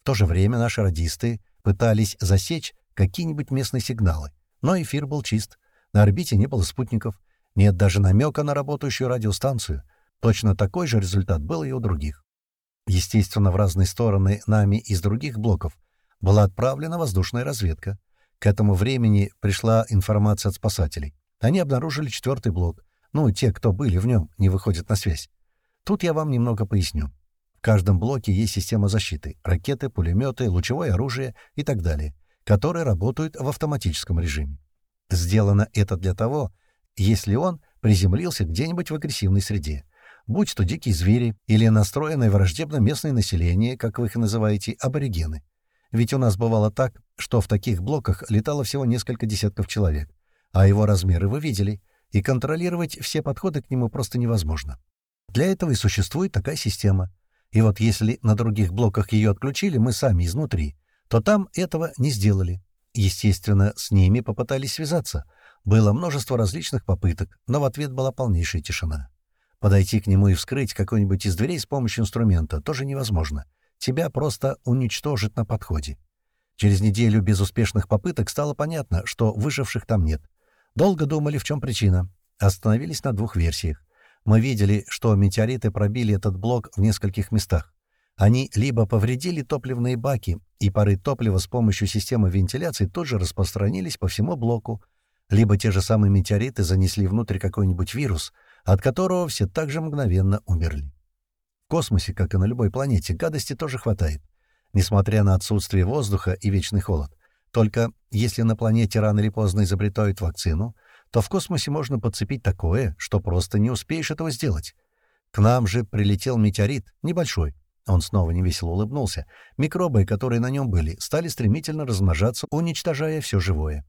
В то же время наши радисты пытались засечь какие-нибудь местные сигналы, но эфир был чист, на орбите не было спутников, нет даже намека на работающую радиостанцию. Точно такой же результат был и у других. Естественно, в разные стороны нами из других блоков была отправлена воздушная разведка. К этому времени пришла информация от спасателей. Они обнаружили четвертый блок. Ну, те, кто были в нем, не выходят на связь. Тут я вам немного поясню. В каждом блоке есть система защиты — ракеты, пулеметы, лучевое оружие и так далее, которые работают в автоматическом режиме. Сделано это для того, если он приземлился где-нибудь в агрессивной среде, будь то дикие звери или настроенное враждебно местное население, как вы их называете, аборигены. Ведь у нас бывало так, что в таких блоках летало всего несколько десятков человек, а его размеры вы видели, и контролировать все подходы к нему просто невозможно. Для этого и существует такая система. И вот если на других блоках ее отключили мы сами изнутри, то там этого не сделали. Естественно, с ними попытались связаться. Было множество различных попыток, но в ответ была полнейшая тишина. Подойти к нему и вскрыть какой-нибудь из дверей с помощью инструмента тоже невозможно. Тебя просто уничтожат на подходе. Через неделю безуспешных попыток стало понятно, что выживших там нет. Долго думали, в чем причина. Остановились на двух версиях. Мы видели, что метеориты пробили этот блок в нескольких местах. Они либо повредили топливные баки, и пары топлива с помощью системы вентиляции тут же распространились по всему блоку, либо те же самые метеориты занесли внутрь какой-нибудь вирус, от которого все также мгновенно умерли. В космосе, как и на любой планете, гадости тоже хватает, несмотря на отсутствие воздуха и вечный холод. Только если на планете рано или поздно изобретают вакцину — то в космосе можно подцепить такое, что просто не успеешь этого сделать. К нам же прилетел метеорит, небольшой. Он снова невесело улыбнулся. Микробы, которые на нем были, стали стремительно размножаться, уничтожая все живое.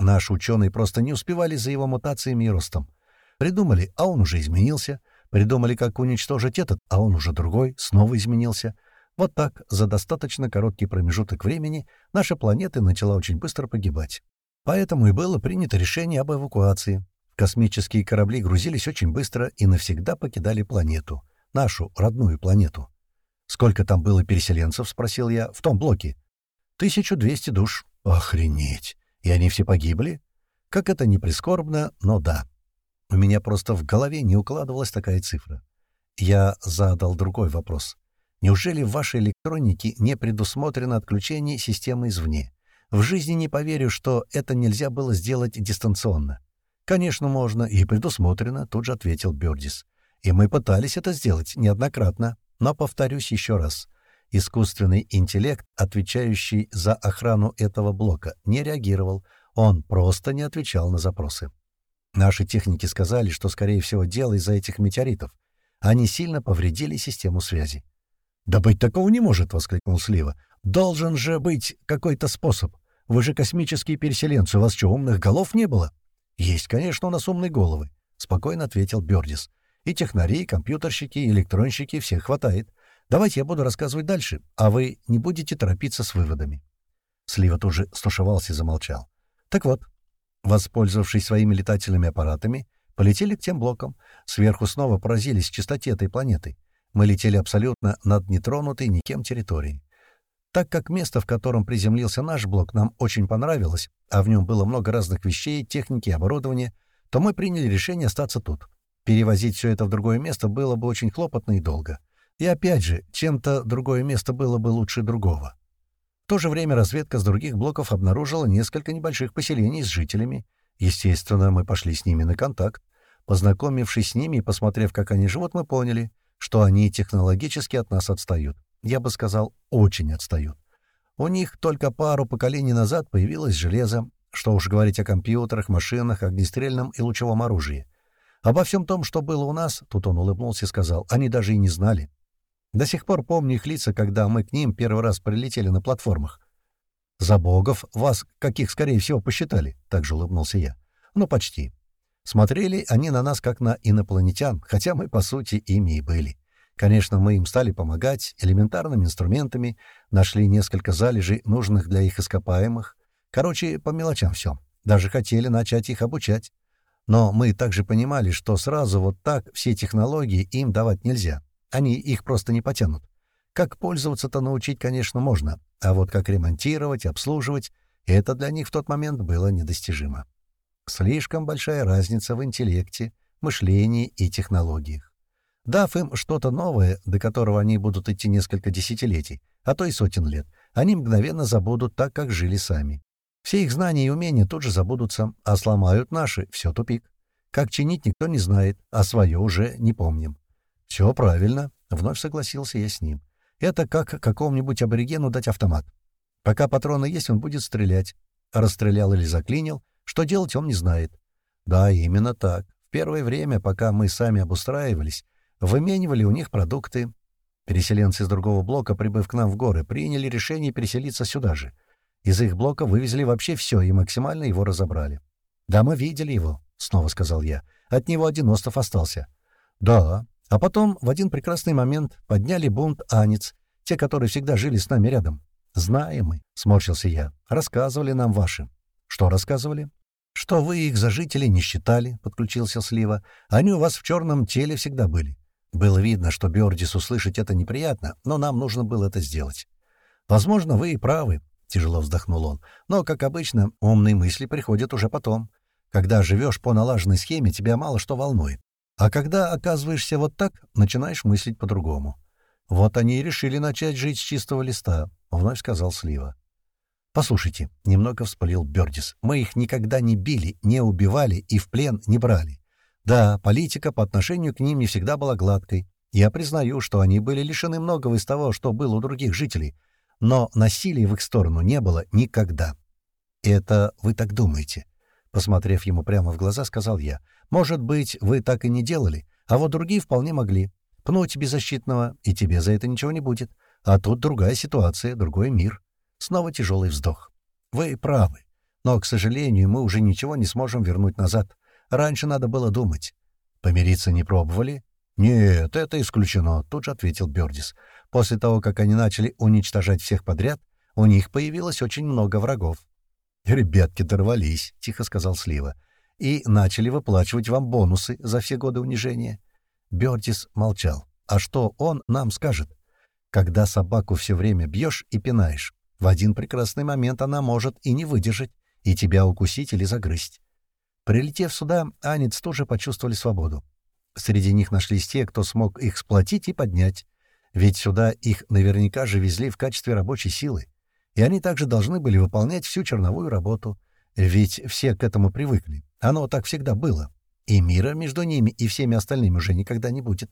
Наши ученые просто не успевали за его мутациями и ростом. Придумали, а он уже изменился. Придумали, как уничтожить этот, а он уже другой, снова изменился. Вот так, за достаточно короткий промежуток времени, наша планета начала очень быстро погибать. Поэтому и было принято решение об эвакуации. Космические корабли грузились очень быстро и навсегда покидали планету. Нашу родную планету. «Сколько там было переселенцев?» — спросил я. «В том блоке». «1200 душ». «Охренеть! И они все погибли?» Как это не прискорбно, но да. У меня просто в голове не укладывалась такая цифра. Я задал другой вопрос. Неужели в вашей электронике не предусмотрено отключение системы извне? В жизни не поверю, что это нельзя было сделать дистанционно. «Конечно, можно, и предусмотрено», — тут же ответил Бёрдис. «И мы пытались это сделать неоднократно, но повторюсь еще раз. Искусственный интеллект, отвечающий за охрану этого блока, не реагировал, он просто не отвечал на запросы. Наши техники сказали, что, скорее всего, дело из-за этих метеоритов. Они сильно повредили систему связи. «Да быть такого не может!» — воскликнул Слива. «Должен же быть какой-то способ. Вы же космические переселенцы, у вас что, умных голов не было?» «Есть, конечно, у нас умные головы», — спокойно ответил Бёрдис. «И технари, и компьютерщики, и электронщики, всех хватает. Давайте я буду рассказывать дальше, а вы не будете торопиться с выводами». Слива тоже стушевался и замолчал. «Так вот, воспользовавшись своими летательными аппаратами, полетели к тем блокам. Сверху снова поразились чистоте этой планеты. Мы летели абсолютно над нетронутой никем территорией. Так как место, в котором приземлился наш блок, нам очень понравилось, а в нем было много разных вещей, техники оборудования, то мы приняли решение остаться тут. Перевозить все это в другое место было бы очень хлопотно и долго. И опять же, чем-то другое место было бы лучше другого. В то же время разведка с других блоков обнаружила несколько небольших поселений с жителями. Естественно, мы пошли с ними на контакт. Познакомившись с ними и посмотрев, как они живут, мы поняли, что они технологически от нас отстают. Я бы сказал, очень отстают. У них только пару поколений назад появилось железо, что уж говорить о компьютерах, машинах, огнестрельном и лучевом оружии. Обо всем том, что было у нас, тут он улыбнулся и сказал, они даже и не знали. До сих пор помню их лица, когда мы к ним первый раз прилетели на платформах. «За богов вас, каких, скорее всего, посчитали?» — также улыбнулся я. «Ну, почти. Смотрели они на нас как на инопланетян, хотя мы, по сути, ими и были. Конечно, мы им стали помогать элементарными инструментами, нашли несколько залежей, нужных для их ископаемых. Короче, по мелочам все. Даже хотели начать их обучать. Но мы также понимали, что сразу вот так все технологии им давать нельзя. Они их просто не потянут. Как пользоваться-то научить, конечно, можно, а вот как ремонтировать, обслуживать — это для них в тот момент было недостижимо. Слишком большая разница в интеллекте, мышлении и технологиях. Дав им что-то новое, до которого они будут идти несколько десятилетий, а то и сотен лет, они мгновенно забудут так, как жили сами. Все их знания и умения тут же забудутся, а сломают наши — все тупик. Как чинить никто не знает, а свое уже не помним. «Все правильно», — вновь согласился я с ним. «Это как какому-нибудь аборигену дать автомат. Пока патроны есть, он будет стрелять. Расстрелял или заклинил, что делать он не знает. Да, именно так. В первое время, пока мы сами обустраивались, выменивали у них продукты. Переселенцы из другого блока, прибыв к нам в горы, приняли решение переселиться сюда же. Из их блока вывезли вообще все и максимально его разобрали. «Да, мы видели его», — снова сказал я. «От него один остров остался». «Да». А потом в один прекрасный момент подняли бунт Анец, те, которые всегда жили с нами рядом. «Знаем мы», — сморщился я. «Рассказывали нам ваши». «Что рассказывали?» «Что вы их за жителей не считали», — подключился Слива. «Они у вас в черном теле всегда были. Было видно, что Бёрдис услышать это неприятно, но нам нужно было это сделать. «Возможно, вы и правы», — тяжело вздохнул он. «Но, как обычно, умные мысли приходят уже потом. Когда живешь по налаженной схеме, тебя мало что волнует. А когда оказываешься вот так, начинаешь мыслить по-другому». «Вот они и решили начать жить с чистого листа», — вновь сказал Слива. «Послушайте», — немного вспылил Бёрдис, — «мы их никогда не били, не убивали и в плен не брали. Да, политика по отношению к ним не всегда была гладкой. Я признаю, что они были лишены многого из того, что было у других жителей, но насилия в их сторону не было никогда. «Это вы так думаете?» Посмотрев ему прямо в глаза, сказал я. «Может быть, вы так и не делали, а вот другие вполне могли. Пнуть беззащитного, и тебе за это ничего не будет. А тут другая ситуация, другой мир». Снова тяжелый вздох. «Вы правы. Но, к сожалению, мы уже ничего не сможем вернуть назад. Раньше надо было думать. Помириться не пробовали? Нет, это исключено, тут же ответил Бёрдис. После того, как они начали уничтожать всех подряд, у них появилось очень много врагов. «Ребятки дорвались», — тихо сказал Слива, — «и начали выплачивать вам бонусы за все годы унижения». Бёрдис молчал. «А что он нам скажет? Когда собаку все время бьешь и пинаешь, в один прекрасный момент она может и не выдержать, и тебя укусить или загрызть. Прилетев сюда, анец тоже почувствовали свободу. Среди них нашлись те, кто смог их сплотить и поднять. Ведь сюда их наверняка же везли в качестве рабочей силы. И они также должны были выполнять всю черновую работу. Ведь все к этому привыкли. Оно так всегда было. И мира между ними и всеми остальными уже никогда не будет.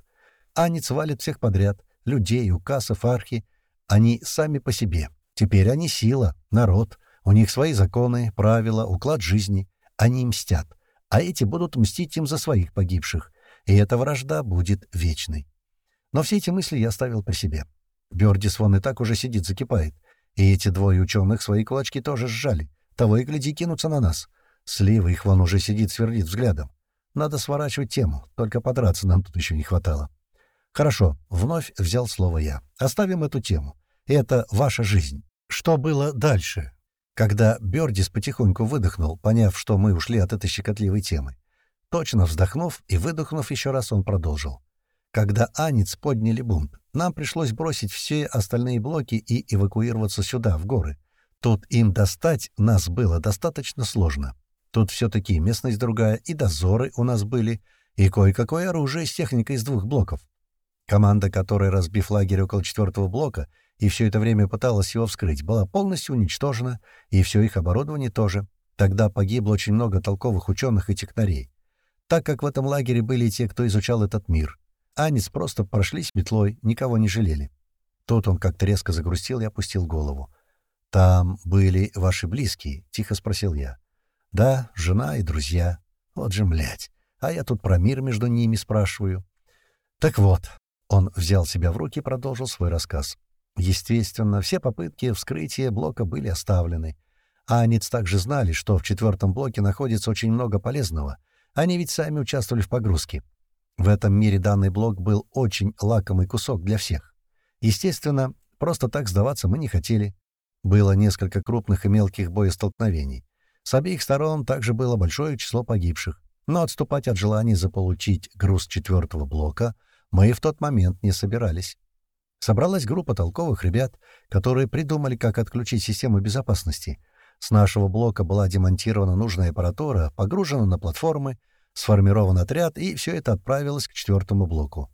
Анец валит всех подряд. Людей, указов, архи. Они сами по себе. Теперь они сила, народ. У них свои законы, правила, уклад жизни. Они мстят, а эти будут мстить им за своих погибших, и эта вражда будет вечной. Но все эти мысли я оставил при себе. Бёрдис вон и так уже сидит, закипает. И эти двое ученых свои кулачки тоже сжали. Того и гляди, кинутся на нас. Слива их вон уже сидит, сверлит взглядом. Надо сворачивать тему, только подраться нам тут еще не хватало. Хорошо, вновь взял слово я. Оставим эту тему. Это ваша жизнь. Что было дальше? когда Бёрдис потихоньку выдохнул, поняв, что мы ушли от этой щекотливой темы. Точно вздохнув и выдохнув еще раз, он продолжил. Когда Анец подняли бунт, нам пришлось бросить все остальные блоки и эвакуироваться сюда, в горы. Тут им достать нас было достаточно сложно. Тут все-таки местность другая, и дозоры у нас были, и кое-какое оружие с техникой из двух блоков. Команда, которая, разбив лагерь около четвертого блока, и все это время пыталась его вскрыть, была полностью уничтожена, и все их оборудование тоже. Тогда погибло очень много толковых ученых и технарей. Так как в этом лагере были те, кто изучал этот мир. Анец просто прошлись метлой, никого не жалели. Тут он как-то резко загрустил и опустил голову. «Там были ваши близкие?» — тихо спросил я. «Да, жена и друзья. Вот же, млядь. А я тут про мир между ними спрашиваю». «Так вот», — он взял себя в руки и продолжил свой рассказ. Естественно, все попытки вскрытия блока были оставлены. А Анец также знали, что в четвертом блоке находится очень много полезного. Они ведь сами участвовали в погрузке. В этом мире данный блок был очень лакомый кусок для всех. Естественно, просто так сдаваться мы не хотели. Было несколько крупных и мелких боестолкновений. С обеих сторон также было большое число погибших, но отступать от желания заполучить груз четвертого блока мы в тот момент не собирались. Собралась группа толковых ребят, которые придумали, как отключить систему безопасности. С нашего блока была демонтирована нужная аппаратура, погружена на платформы, сформирован отряд, и все это отправилось к четвертому блоку.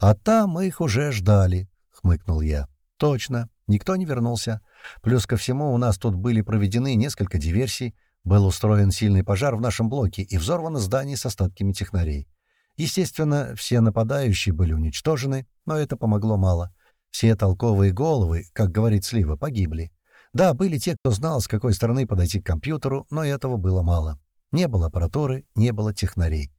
«А там мы их уже ждали», — хмыкнул я. «Точно. Никто не вернулся. Плюс ко всему, у нас тут были проведены несколько диверсий, был устроен сильный пожар в нашем блоке и взорвано здание с остатками технарей. Естественно, все нападающие были уничтожены, но это помогло мало. Все толковые головы, как говорит Слива, погибли. Да, были те, кто знал, с какой стороны подойти к компьютеру, но этого было мало. Не было аппаратуры, не было технарей.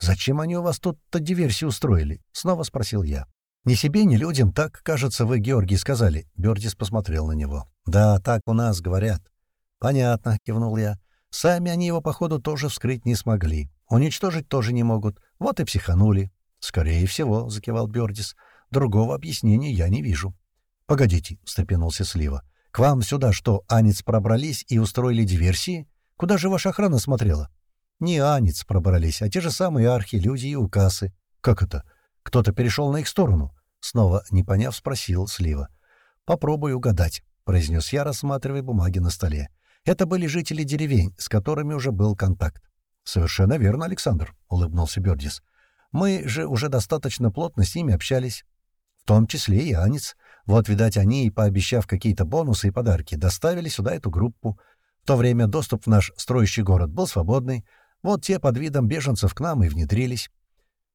«Зачем они у вас тут-то диверсию устроили?» — снова спросил я. «Ни себе, ни людям, так, кажется, вы, Георгий, сказали». Бёрдис посмотрел на него. «Да, так у нас говорят». «Понятно», — кивнул я. «Сами они его, походу, тоже вскрыть не смогли. Уничтожить тоже не могут. Вот и психанули». «Скорее всего», — закивал Бёрдис. «Другого объяснения я не вижу». «Погодите», — встрепенулся Слива. «К вам сюда что, Анец пробрались и устроили диверсии? Куда же ваша охрана смотрела?» «Не Анец пробрались, а те же самые архи, люди и укасы». «Как это?» Кто-то перешел на их сторону?» Снова, не поняв, спросил Слива. «Попробуй угадать», — произнес я, рассматривая бумаги на столе. «Это были жители деревень, с которыми уже был контакт». «Совершенно верно, Александр», — улыбнулся Бёрдис. «Мы же уже достаточно плотно с ними общались. В том числе и Анец. Вот, видать, они, пообещав какие-то бонусы и подарки, доставили сюда эту группу. В то время доступ в наш строящий город был свободный. Вот те под видом беженцев к нам и внедрились.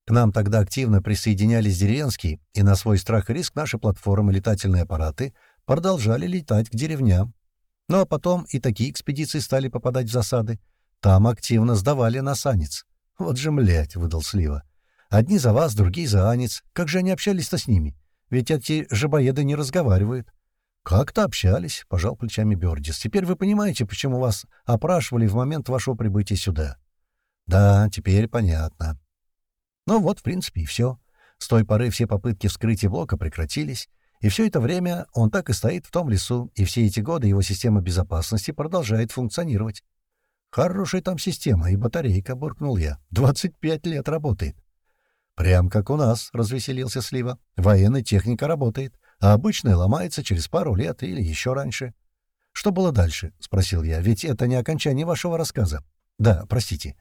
К нам тогда активно присоединялись деревенские, и на свой страх и риск наши платформы летательные аппараты продолжали летать к деревням. Ну а потом и такие экспедиции стали попадать в засады. Там активно сдавали нас Анец. Вот же, млять, выдал Слива. Одни за вас, другие за Анец. Как же они общались-то с ними? Ведь эти жабоеды не разговаривают. «Как-то общались», — пожал плечами Бёрдис. «Теперь вы понимаете, почему вас опрашивали в момент вашего прибытия сюда?» «Да, теперь понятно. Ну вот, в принципе, и все. С той поры все попытки вскрытия блока прекратились, и все это время он так и стоит в том лесу, и все эти годы его система безопасности продолжает функционировать. «Хорошая там система и батарейка», — буркнул я. «Двадцать пять лет работает». «Прям как у нас», — развеселился Слива. «Военная техника работает, а обычная ломается через пару лет или еще раньше». «Что было дальше?» — спросил я. «Ведь это не окончание вашего рассказа». «Да, простите.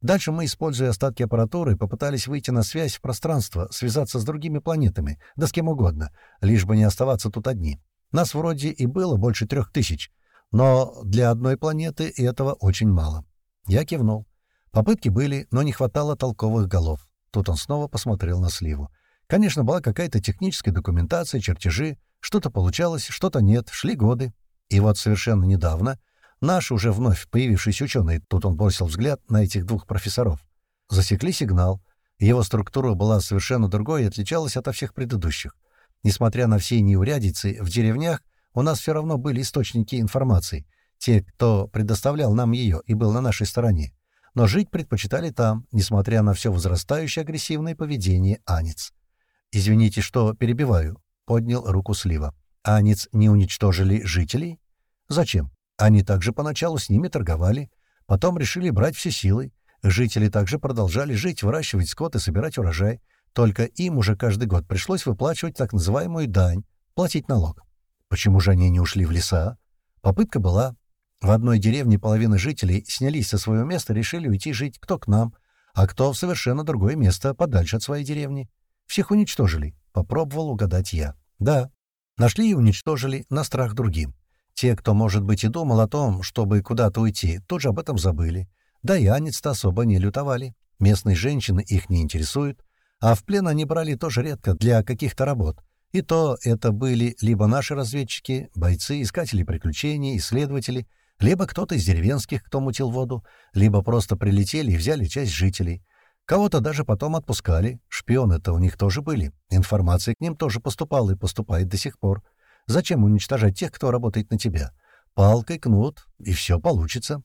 Дальше мы, используя остатки аппаратуры, попытались выйти на связь в пространство, связаться с другими планетами, да с кем угодно, лишь бы не оставаться тут одни. Нас вроде и было больше трех тысяч, но для одной планеты этого очень мало. Я кивнул. Попытки были, но не хватало толковых голов. Тут он снова посмотрел на сливу. Конечно, была какая-то техническая документация, чертежи, что-то получалось, что-то нет, шли годы. И вот совершенно недавно Наш уже вновь появившийся ученый, тут он бросил взгляд на этих двух профессоров, засекли сигнал. Его структура была совершенно другой и отличалась от всех предыдущих. Несмотря на все неурядицы, в деревнях у нас все равно были источники информации, те, кто предоставлял нам ее и был на нашей стороне. Но жить предпочитали там, несмотря на все возрастающее агрессивное поведение Анец. «Извините, что перебиваю», — поднял руку Слива. «Анец не уничтожили жителей? Зачем? Они также поначалу с ними торговали, потом решили брать все силы. Жители также продолжали жить, выращивать скот и собирать урожай. Только им уже каждый год пришлось выплачивать так называемую дань, платить налог. Почему же они не ушли в леса? Попытка была. В одной деревне половина жителей снялись со своего места, решили уйти жить кто к нам, а кто в совершенно другое место, подальше от своей деревни. Всех уничтожили, — попробовал угадать я. Да, нашли и уничтожили на страх другим. Те, кто, может быть, и думал о том, чтобы куда-то уйти, тоже об этом забыли. Да и анец-то особо не лютовали. Местные женщины их не интересуют, а в плен они брали тоже редко для каких-то работ. И то это были либо наши разведчики, бойцы, искатели приключений, исследователи, либо кто-то из деревенских, кто мутил воду, либо просто прилетели и взяли часть жителей. Кого-то даже потом отпускали. Шпионы-то у них тоже были. Информация к ним тоже поступала и поступает до сих пор. Зачем уничтожать тех, кто работает на тебя? Палкой кнут, и все получится.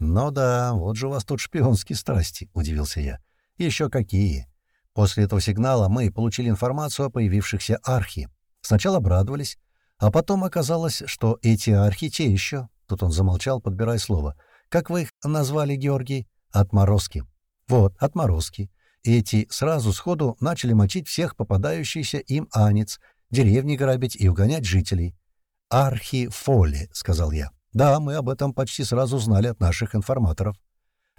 «Ну да, вот же у вас тут шпионские страсти», — удивился я. «Еще какие!» После этого сигнала мы получили информацию о появившихся архи. Сначала обрадовались, а потом оказалось, что эти архи те еще. Тут он замолчал, подбирая слово. «Как вы их назвали, Георгий?» «Отморозки». «Вот, отморозки». Эти сразу сходу начали мочить всех попадающихся им анец, деревни грабить и угонять жителей. «Архи-фоли», — сказал я. «Да, мы об этом почти сразу знали от наших информаторов».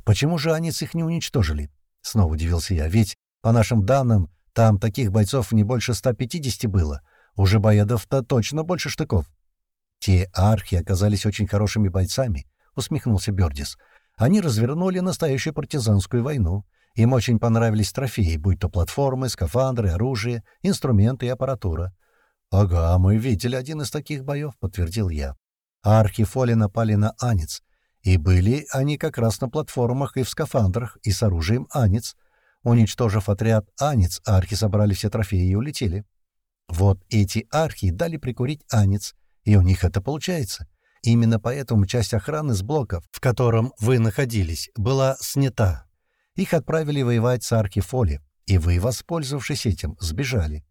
«Почему же анец их не уничтожили?» — снова удивился я. «Ведь, по нашим данным, там таких бойцов не больше 150 было. Уже боедов-то точно больше штыков». «Те архи оказались очень хорошими бойцами», — усмехнулся Бёрдис. «Они развернули настоящую партизанскую войну. Им очень понравились трофеи, будь то платформы, скафандры, оружие, инструменты и аппаратура. «Ага, мы видели один из таких боев», — подтвердил я. Архи Фоли напали на Анец, и были они как раз на платформах и в скафандрах, и с оружием Анец. Уничтожив отряд Анец, архи собрали все трофеи и улетели. Вот эти архи дали прикурить Анец, и у них это получается. Именно поэтому часть охраны с блоков, в котором вы находились, была снята. Их отправили воевать с арки Фоли, и вы, воспользовавшись этим, сбежали.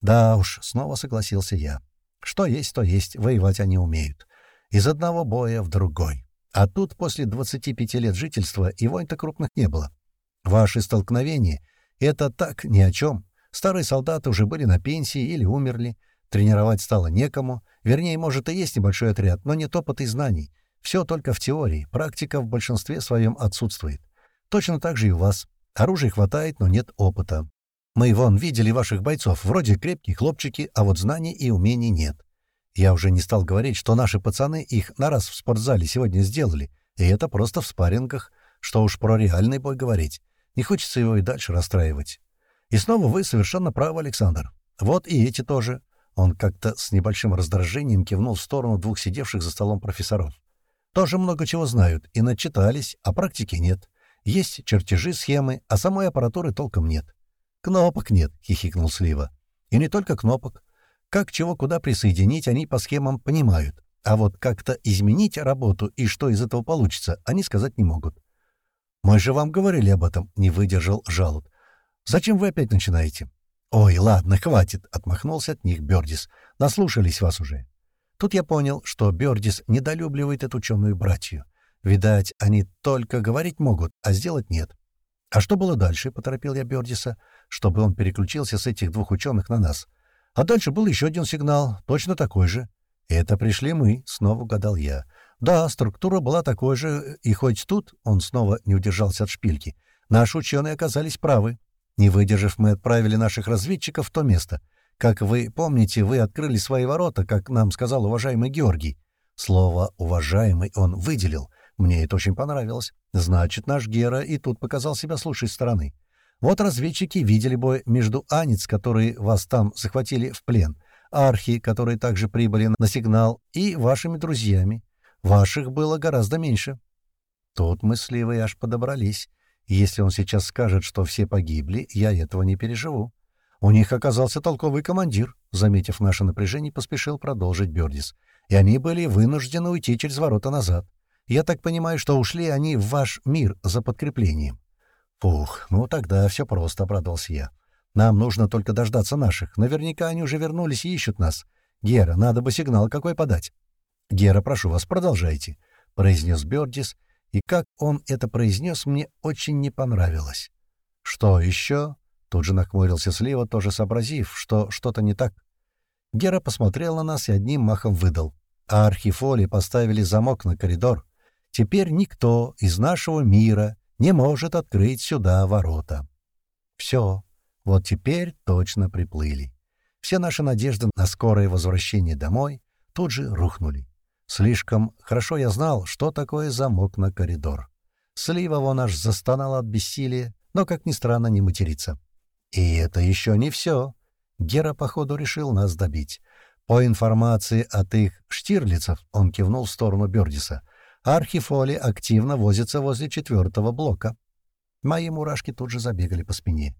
Да уж, снова согласился я. Что есть, то есть, воевать они умеют. Из одного боя в другой. А тут после 25 лет жительства и войн-то крупных не было. Ваши столкновения — это так ни о чем. Старые солдаты уже были на пенсии или умерли. Тренировать стало некому. Вернее, может, и есть небольшой отряд, но нет опыта и знаний. Все только в теории. Практика в большинстве своем отсутствует. Точно так же и у вас. Оружия хватает, но нет опыта. Мы, вон, видели ваших бойцов, вроде крепкие хлопчики, а вот знаний и умений нет. Я уже не стал говорить, что наши пацаны их на раз в спортзале сегодня сделали, и это просто в спаррингах, что уж про реальный бой говорить. Не хочется его и дальше расстраивать. И снова вы совершенно правы, Александр. Вот и эти тоже. Он как-то с небольшим раздражением кивнул в сторону двух сидевших за столом профессоров. Тоже много чего знают и начитались, а практики нет. Есть чертежи, схемы, а самой аппаратуры толком нет. «Кнопок нет», — хихикнул Слива. «И не только кнопок. Как чего куда присоединить, они по схемам понимают. А вот как-то изменить работу и что из этого получится, они сказать не могут». «Мы же вам говорили об этом», — не выдержал Жалут. «Зачем вы опять начинаете?» «Ой, ладно, хватит», — отмахнулся от них Бёрдис. «Наслушались вас уже». Тут я понял, что Бёрдис недолюбливает эту ученую братью. Видать, они только говорить могут, а сделать нет. «А что было дальше?» — поторопил я Бёрдиса, чтобы он переключился с этих двух ученых на нас. А дальше был еще один сигнал, точно такой же. «Это пришли мы», — снова угадал я. «Да, структура была такой же, и хоть тут...» — он снова не удержался от шпильки. «Наши ученые оказались правы. Не выдержав, мы отправили наших разведчиков в то место. Как вы помните, вы открыли свои ворота, как нам сказал уважаемый Георгий. Слово «уважаемый» он выделил. Мне это очень понравилось. Значит, наш Гера и тут показал себя с лучшей стороны. Вот разведчики видели бой между Анец, которые вас там захватили в плен, архи, которые также прибыли на сигнал, и вашими друзьями. Ваших было гораздо меньше. Тут мы с Ливой аж подобрались. Если он сейчас скажет, что все погибли, я этого не переживу. У них оказался толковый командир, заметив наше напряжение, поспешил продолжить Бёрдис. И они были вынуждены уйти через ворота назад. Я так понимаю, что ушли они в ваш мир за подкреплением. Фух, ну тогда все просто, — обрадовался я. Нам нужно только дождаться наших. Наверняка они уже вернулись и ищут нас. Гера, надо бы сигнал какой подать. Гера, прошу вас, продолжайте, — произнес Бёрдис, и как он это произнес, мне очень не понравилось. Что еще? Тут же нахмурился Слива, тоже сообразив, что что-то не так. Гера посмотрел на нас и одним махом выдал. А архифоли поставили замок на коридор. Теперь никто из нашего мира не может открыть сюда ворота. Все, вот теперь точно приплыли. Все наши надежды на скорое возвращение домой тут же рухнули. Слишком хорошо я знал, что такое замок на коридор. Слива вон аж застонал от бессилия, но, как ни странно, не матерится. И это еще не все. Гера, походу, решил нас добить. По информации от их штирлицев, он кивнул в сторону Бердиса, Архифоли активно возится возле четвертого блока. Мои мурашки тут же забегали по спине.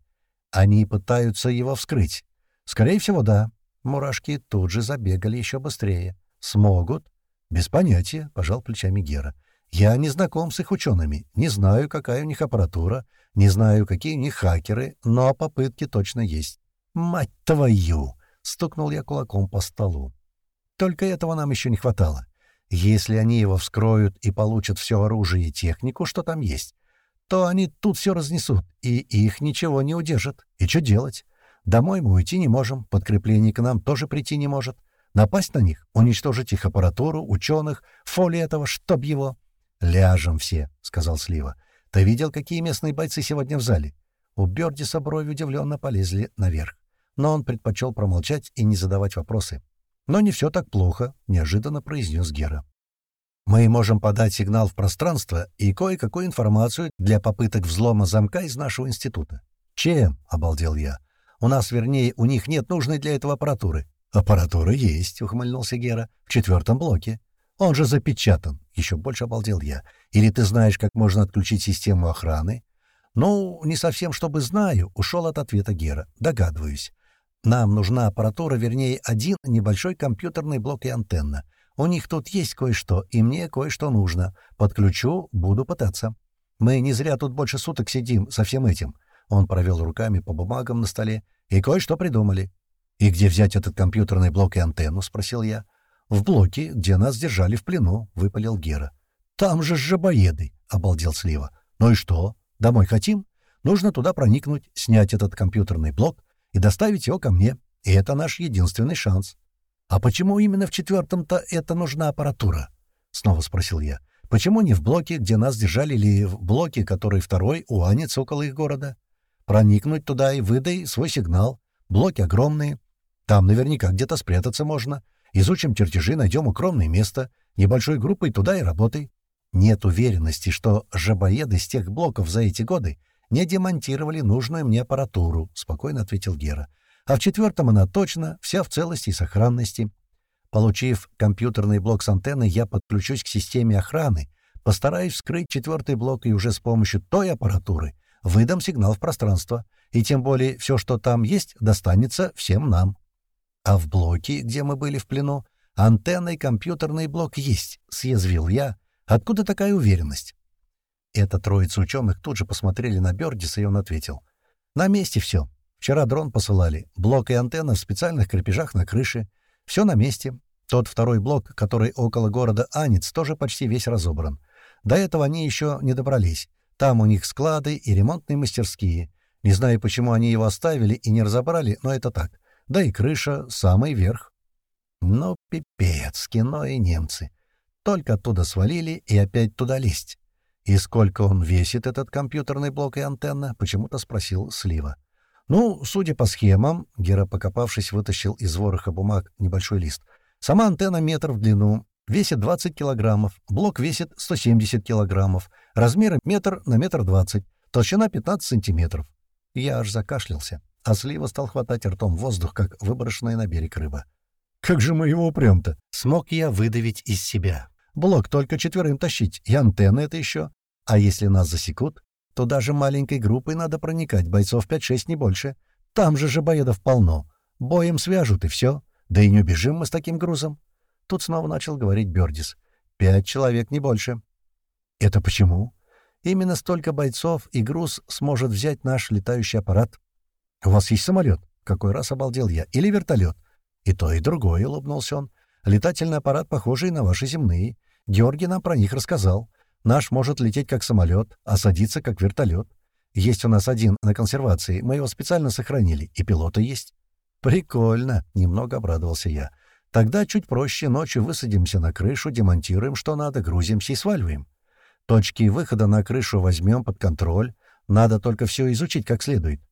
Они пытаются его вскрыть. Скорее всего, да. Мурашки тут же забегали еще быстрее. Смогут? Без понятия, — пожал плечами Гера. Я не знаком с их учеными, не знаю, какая у них аппаратура, не знаю, какие у них хакеры, но попытки точно есть. «Мать твою!» — стукнул я кулаком по столу. Только этого нам еще не хватало. Если они его вскроют и получат все оружие и технику, что там есть, то они тут все разнесут, и их ничего не удержат. И что делать? Домой мы уйти не можем, подкрепление к нам тоже прийти не может. Напасть на них, уничтожить их аппаратуру, ученых, фоли этого, чтоб его... «Ляжем все», — сказал Слива. «Ты видел, какие местные бойцы сегодня в зале?» У Бёрдиса брови удивленно полезли наверх. Но он предпочел промолчать и не задавать вопросы. «Но не все так плохо», — неожиданно произнес Гера. «Мы можем подать сигнал в пространство и кое-какую информацию для попыток взлома замка из нашего института». «Чем?» — обалдел я. «У нас, вернее, у них нет нужной для этого аппаратуры». «Аппаратура есть», — ухмыльнулся Гера, — «в четвертом блоке». «Он же запечатан», — еще больше обалдел я. «Или ты знаешь, как можно отключить систему охраны?» «Ну, не совсем, чтобы знаю», — ушел от ответа Гера. «Догадываюсь. Нам нужна аппаратура, вернее, один небольшой компьютерный блок и антенна. У них тут есть кое-что, и мне кое-что нужно. Подключу, буду пытаться. Мы не зря тут больше суток сидим со всем этим. Он провел руками по бумагам на столе. И кое-что придумали. «И где взять этот компьютерный блок и антенну?» — спросил я. «В блоке, где нас держали в плену», — выпалил Гера. «Там же жабоеды!» — обалдел Слива. «Ну и что? Домой хотим? Нужно туда проникнуть, снять этот компьютерный блок, и доставить его ко мне. И это наш единственный шанс. «А почему именно в четвертом-то это нужна аппаратура?» — снова спросил я. «Почему не в блоке, где нас держали, или в блоке, который второй, у Анец, около их города? Проникнуть туда и выдай свой сигнал. Блоки огромные. Там наверняка где-то спрятаться можно. Изучим чертежи, найдем укромное место. Небольшой группой туда и работай. Нет уверенности, что жабоеды с тех блоков за эти годы не демонтировали нужную мне аппаратуру», — спокойно ответил Гера. «А в четвертом она точно, вся в целости и сохранности. Получив компьютерный блок с антенной, я подключусь к системе охраны, постараюсь вскрыть четвертый блок и уже с помощью той аппаратуры выдам сигнал в пространство. И тем более все, что там есть, достанется всем нам. А в блоке, где мы были в плену, антенна и компьютерный блок есть, — съязвил я. Откуда такая уверенность? Эта троица ученых тут же посмотрели на Бёрдиса, и он ответил. «На месте все. Вчера дрон посылали. Блок и антенна в специальных крепежах на крыше. Все на месте. Тот второй блок, который около города Анец, тоже почти весь разобран. До этого они еще не добрались. Там у них склады и ремонтные мастерские. Не знаю, почему они его оставили и не разобрали, но это так. Да и крыша — самый верх. Но пипец, кино и немцы. Только оттуда свалили и опять туда лезть. «И сколько он весит, этот компьютерный блок и антенна?» — почему-то спросил Слива. «Ну, судя по схемам...» — Гера, покопавшись, вытащил из вороха бумаг небольшой лист. «Сама антенна метр в длину, весит 20 килограммов, блок весит 170 килограммов, размеры метр на метр двадцать, толщина 15 сантиметров». Я аж закашлялся, а Слива стал хватать ртом воздух, как выброшенная на берег рыба. «Как же мы его упрем-то?» Смог я выдавить из себя. Блок только четверым тащить, и антенна это еще. А если нас засекут, то даже маленькой группой надо проникать, бойцов 5-6, не больше. Там же же боедов полно. Боем свяжут, и все. Да и не убежим мы с таким грузом. Тут снова начал говорить Бёрдис. Пять человек, не больше. Это почему? Именно столько бойцов и груз сможет взять наш летающий аппарат. У вас есть самолет? Какой раз обалдел я. Или вертолет? И то, и другое, улыбнулся он. Летательный аппарат, похожий на ваши земные. Георгий нам про них рассказал. Наш может лететь как самолет, а садиться как вертолет. Есть у нас один на консервации, мы его специально сохранили, и пилота есть». «Прикольно», — немного обрадовался я. «Тогда чуть проще, ночью высадимся на крышу, демонтируем, что надо, грузимся и сваливаем». Точки выхода на крышу возьмем под контроль. Надо только все изучить как следует.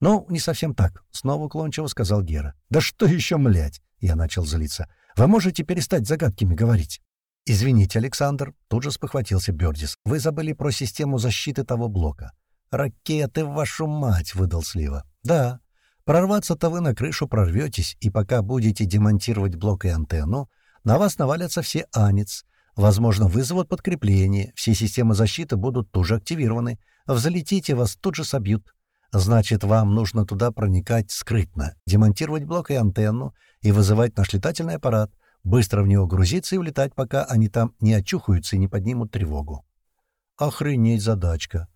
«Ну, не совсем так», — снова уклончиво сказал Гера. «Да что еще, млять?» — я начал злиться. «Вы можете перестать загадками говорить?» «Извините, Александр», — тут же спохватился Бёрдис. «Вы забыли про систему защиты того блока». «Ракеты, вашу мать!» — выдал Слива. «Да. Прорваться-то вы на крышу прорветесь, и пока будете демонтировать блок и антенну, на вас навалятся все анец. Возможно, вызовут подкрепление, все системы защиты будут тоже активированы. Взлетите, вас тут же собьют. Значит, вам нужно туда проникать скрытно, демонтировать блок и антенну и вызывать наш летательный аппарат, быстро в него грузиться и улетать, пока они там не очухаются и не поднимут тревогу. Охренеть задачка.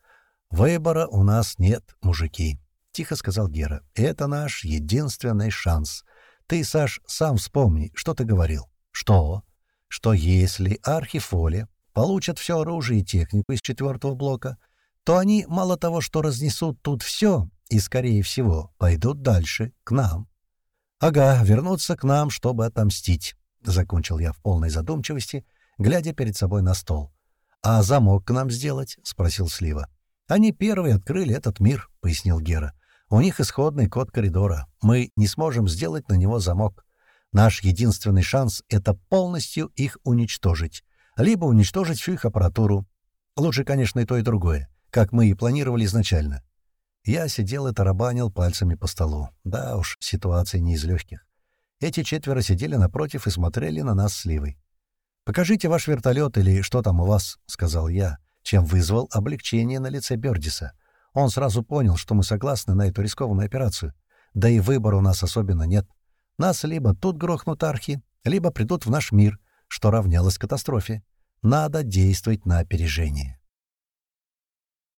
Выбора у нас нет, мужики, — тихо сказал Гера. Это наш единственный шанс. Ты, Саш, сам вспомни, что ты говорил. Что? Что если архифоли получат все оружие и технику из четвертого блока — то они мало того, что разнесут тут все, и, скорее всего, пойдут дальше, к нам. «Ага, вернуться к нам, чтобы отомстить», — закончил я в полной задумчивости, глядя перед собой на стол. «А замок к нам сделать?» — спросил Слива. «Они первые открыли этот мир», — пояснил Гера. «У них исходный код коридора. Мы не сможем сделать на него замок. Наш единственный шанс — это полностью их уничтожить. Либо уничтожить всю их аппаратуру. Лучше, конечно, и то, и другое как мы и планировали изначально. Я сидел и тарабанил пальцами по столу. Да уж, ситуация не из легких. Эти четверо сидели напротив и смотрели на нас с Ливой. «Покажите ваш вертолет или что там у вас», — сказал я, чем вызвал облегчение на лице Бёрдиса. Он сразу понял, что мы согласны на эту рискованную операцию. Да и выбора у нас особенно нет. Нас либо тут грохнут архи, либо придут в наш мир, что равнялось катастрофе. Надо действовать на опережение.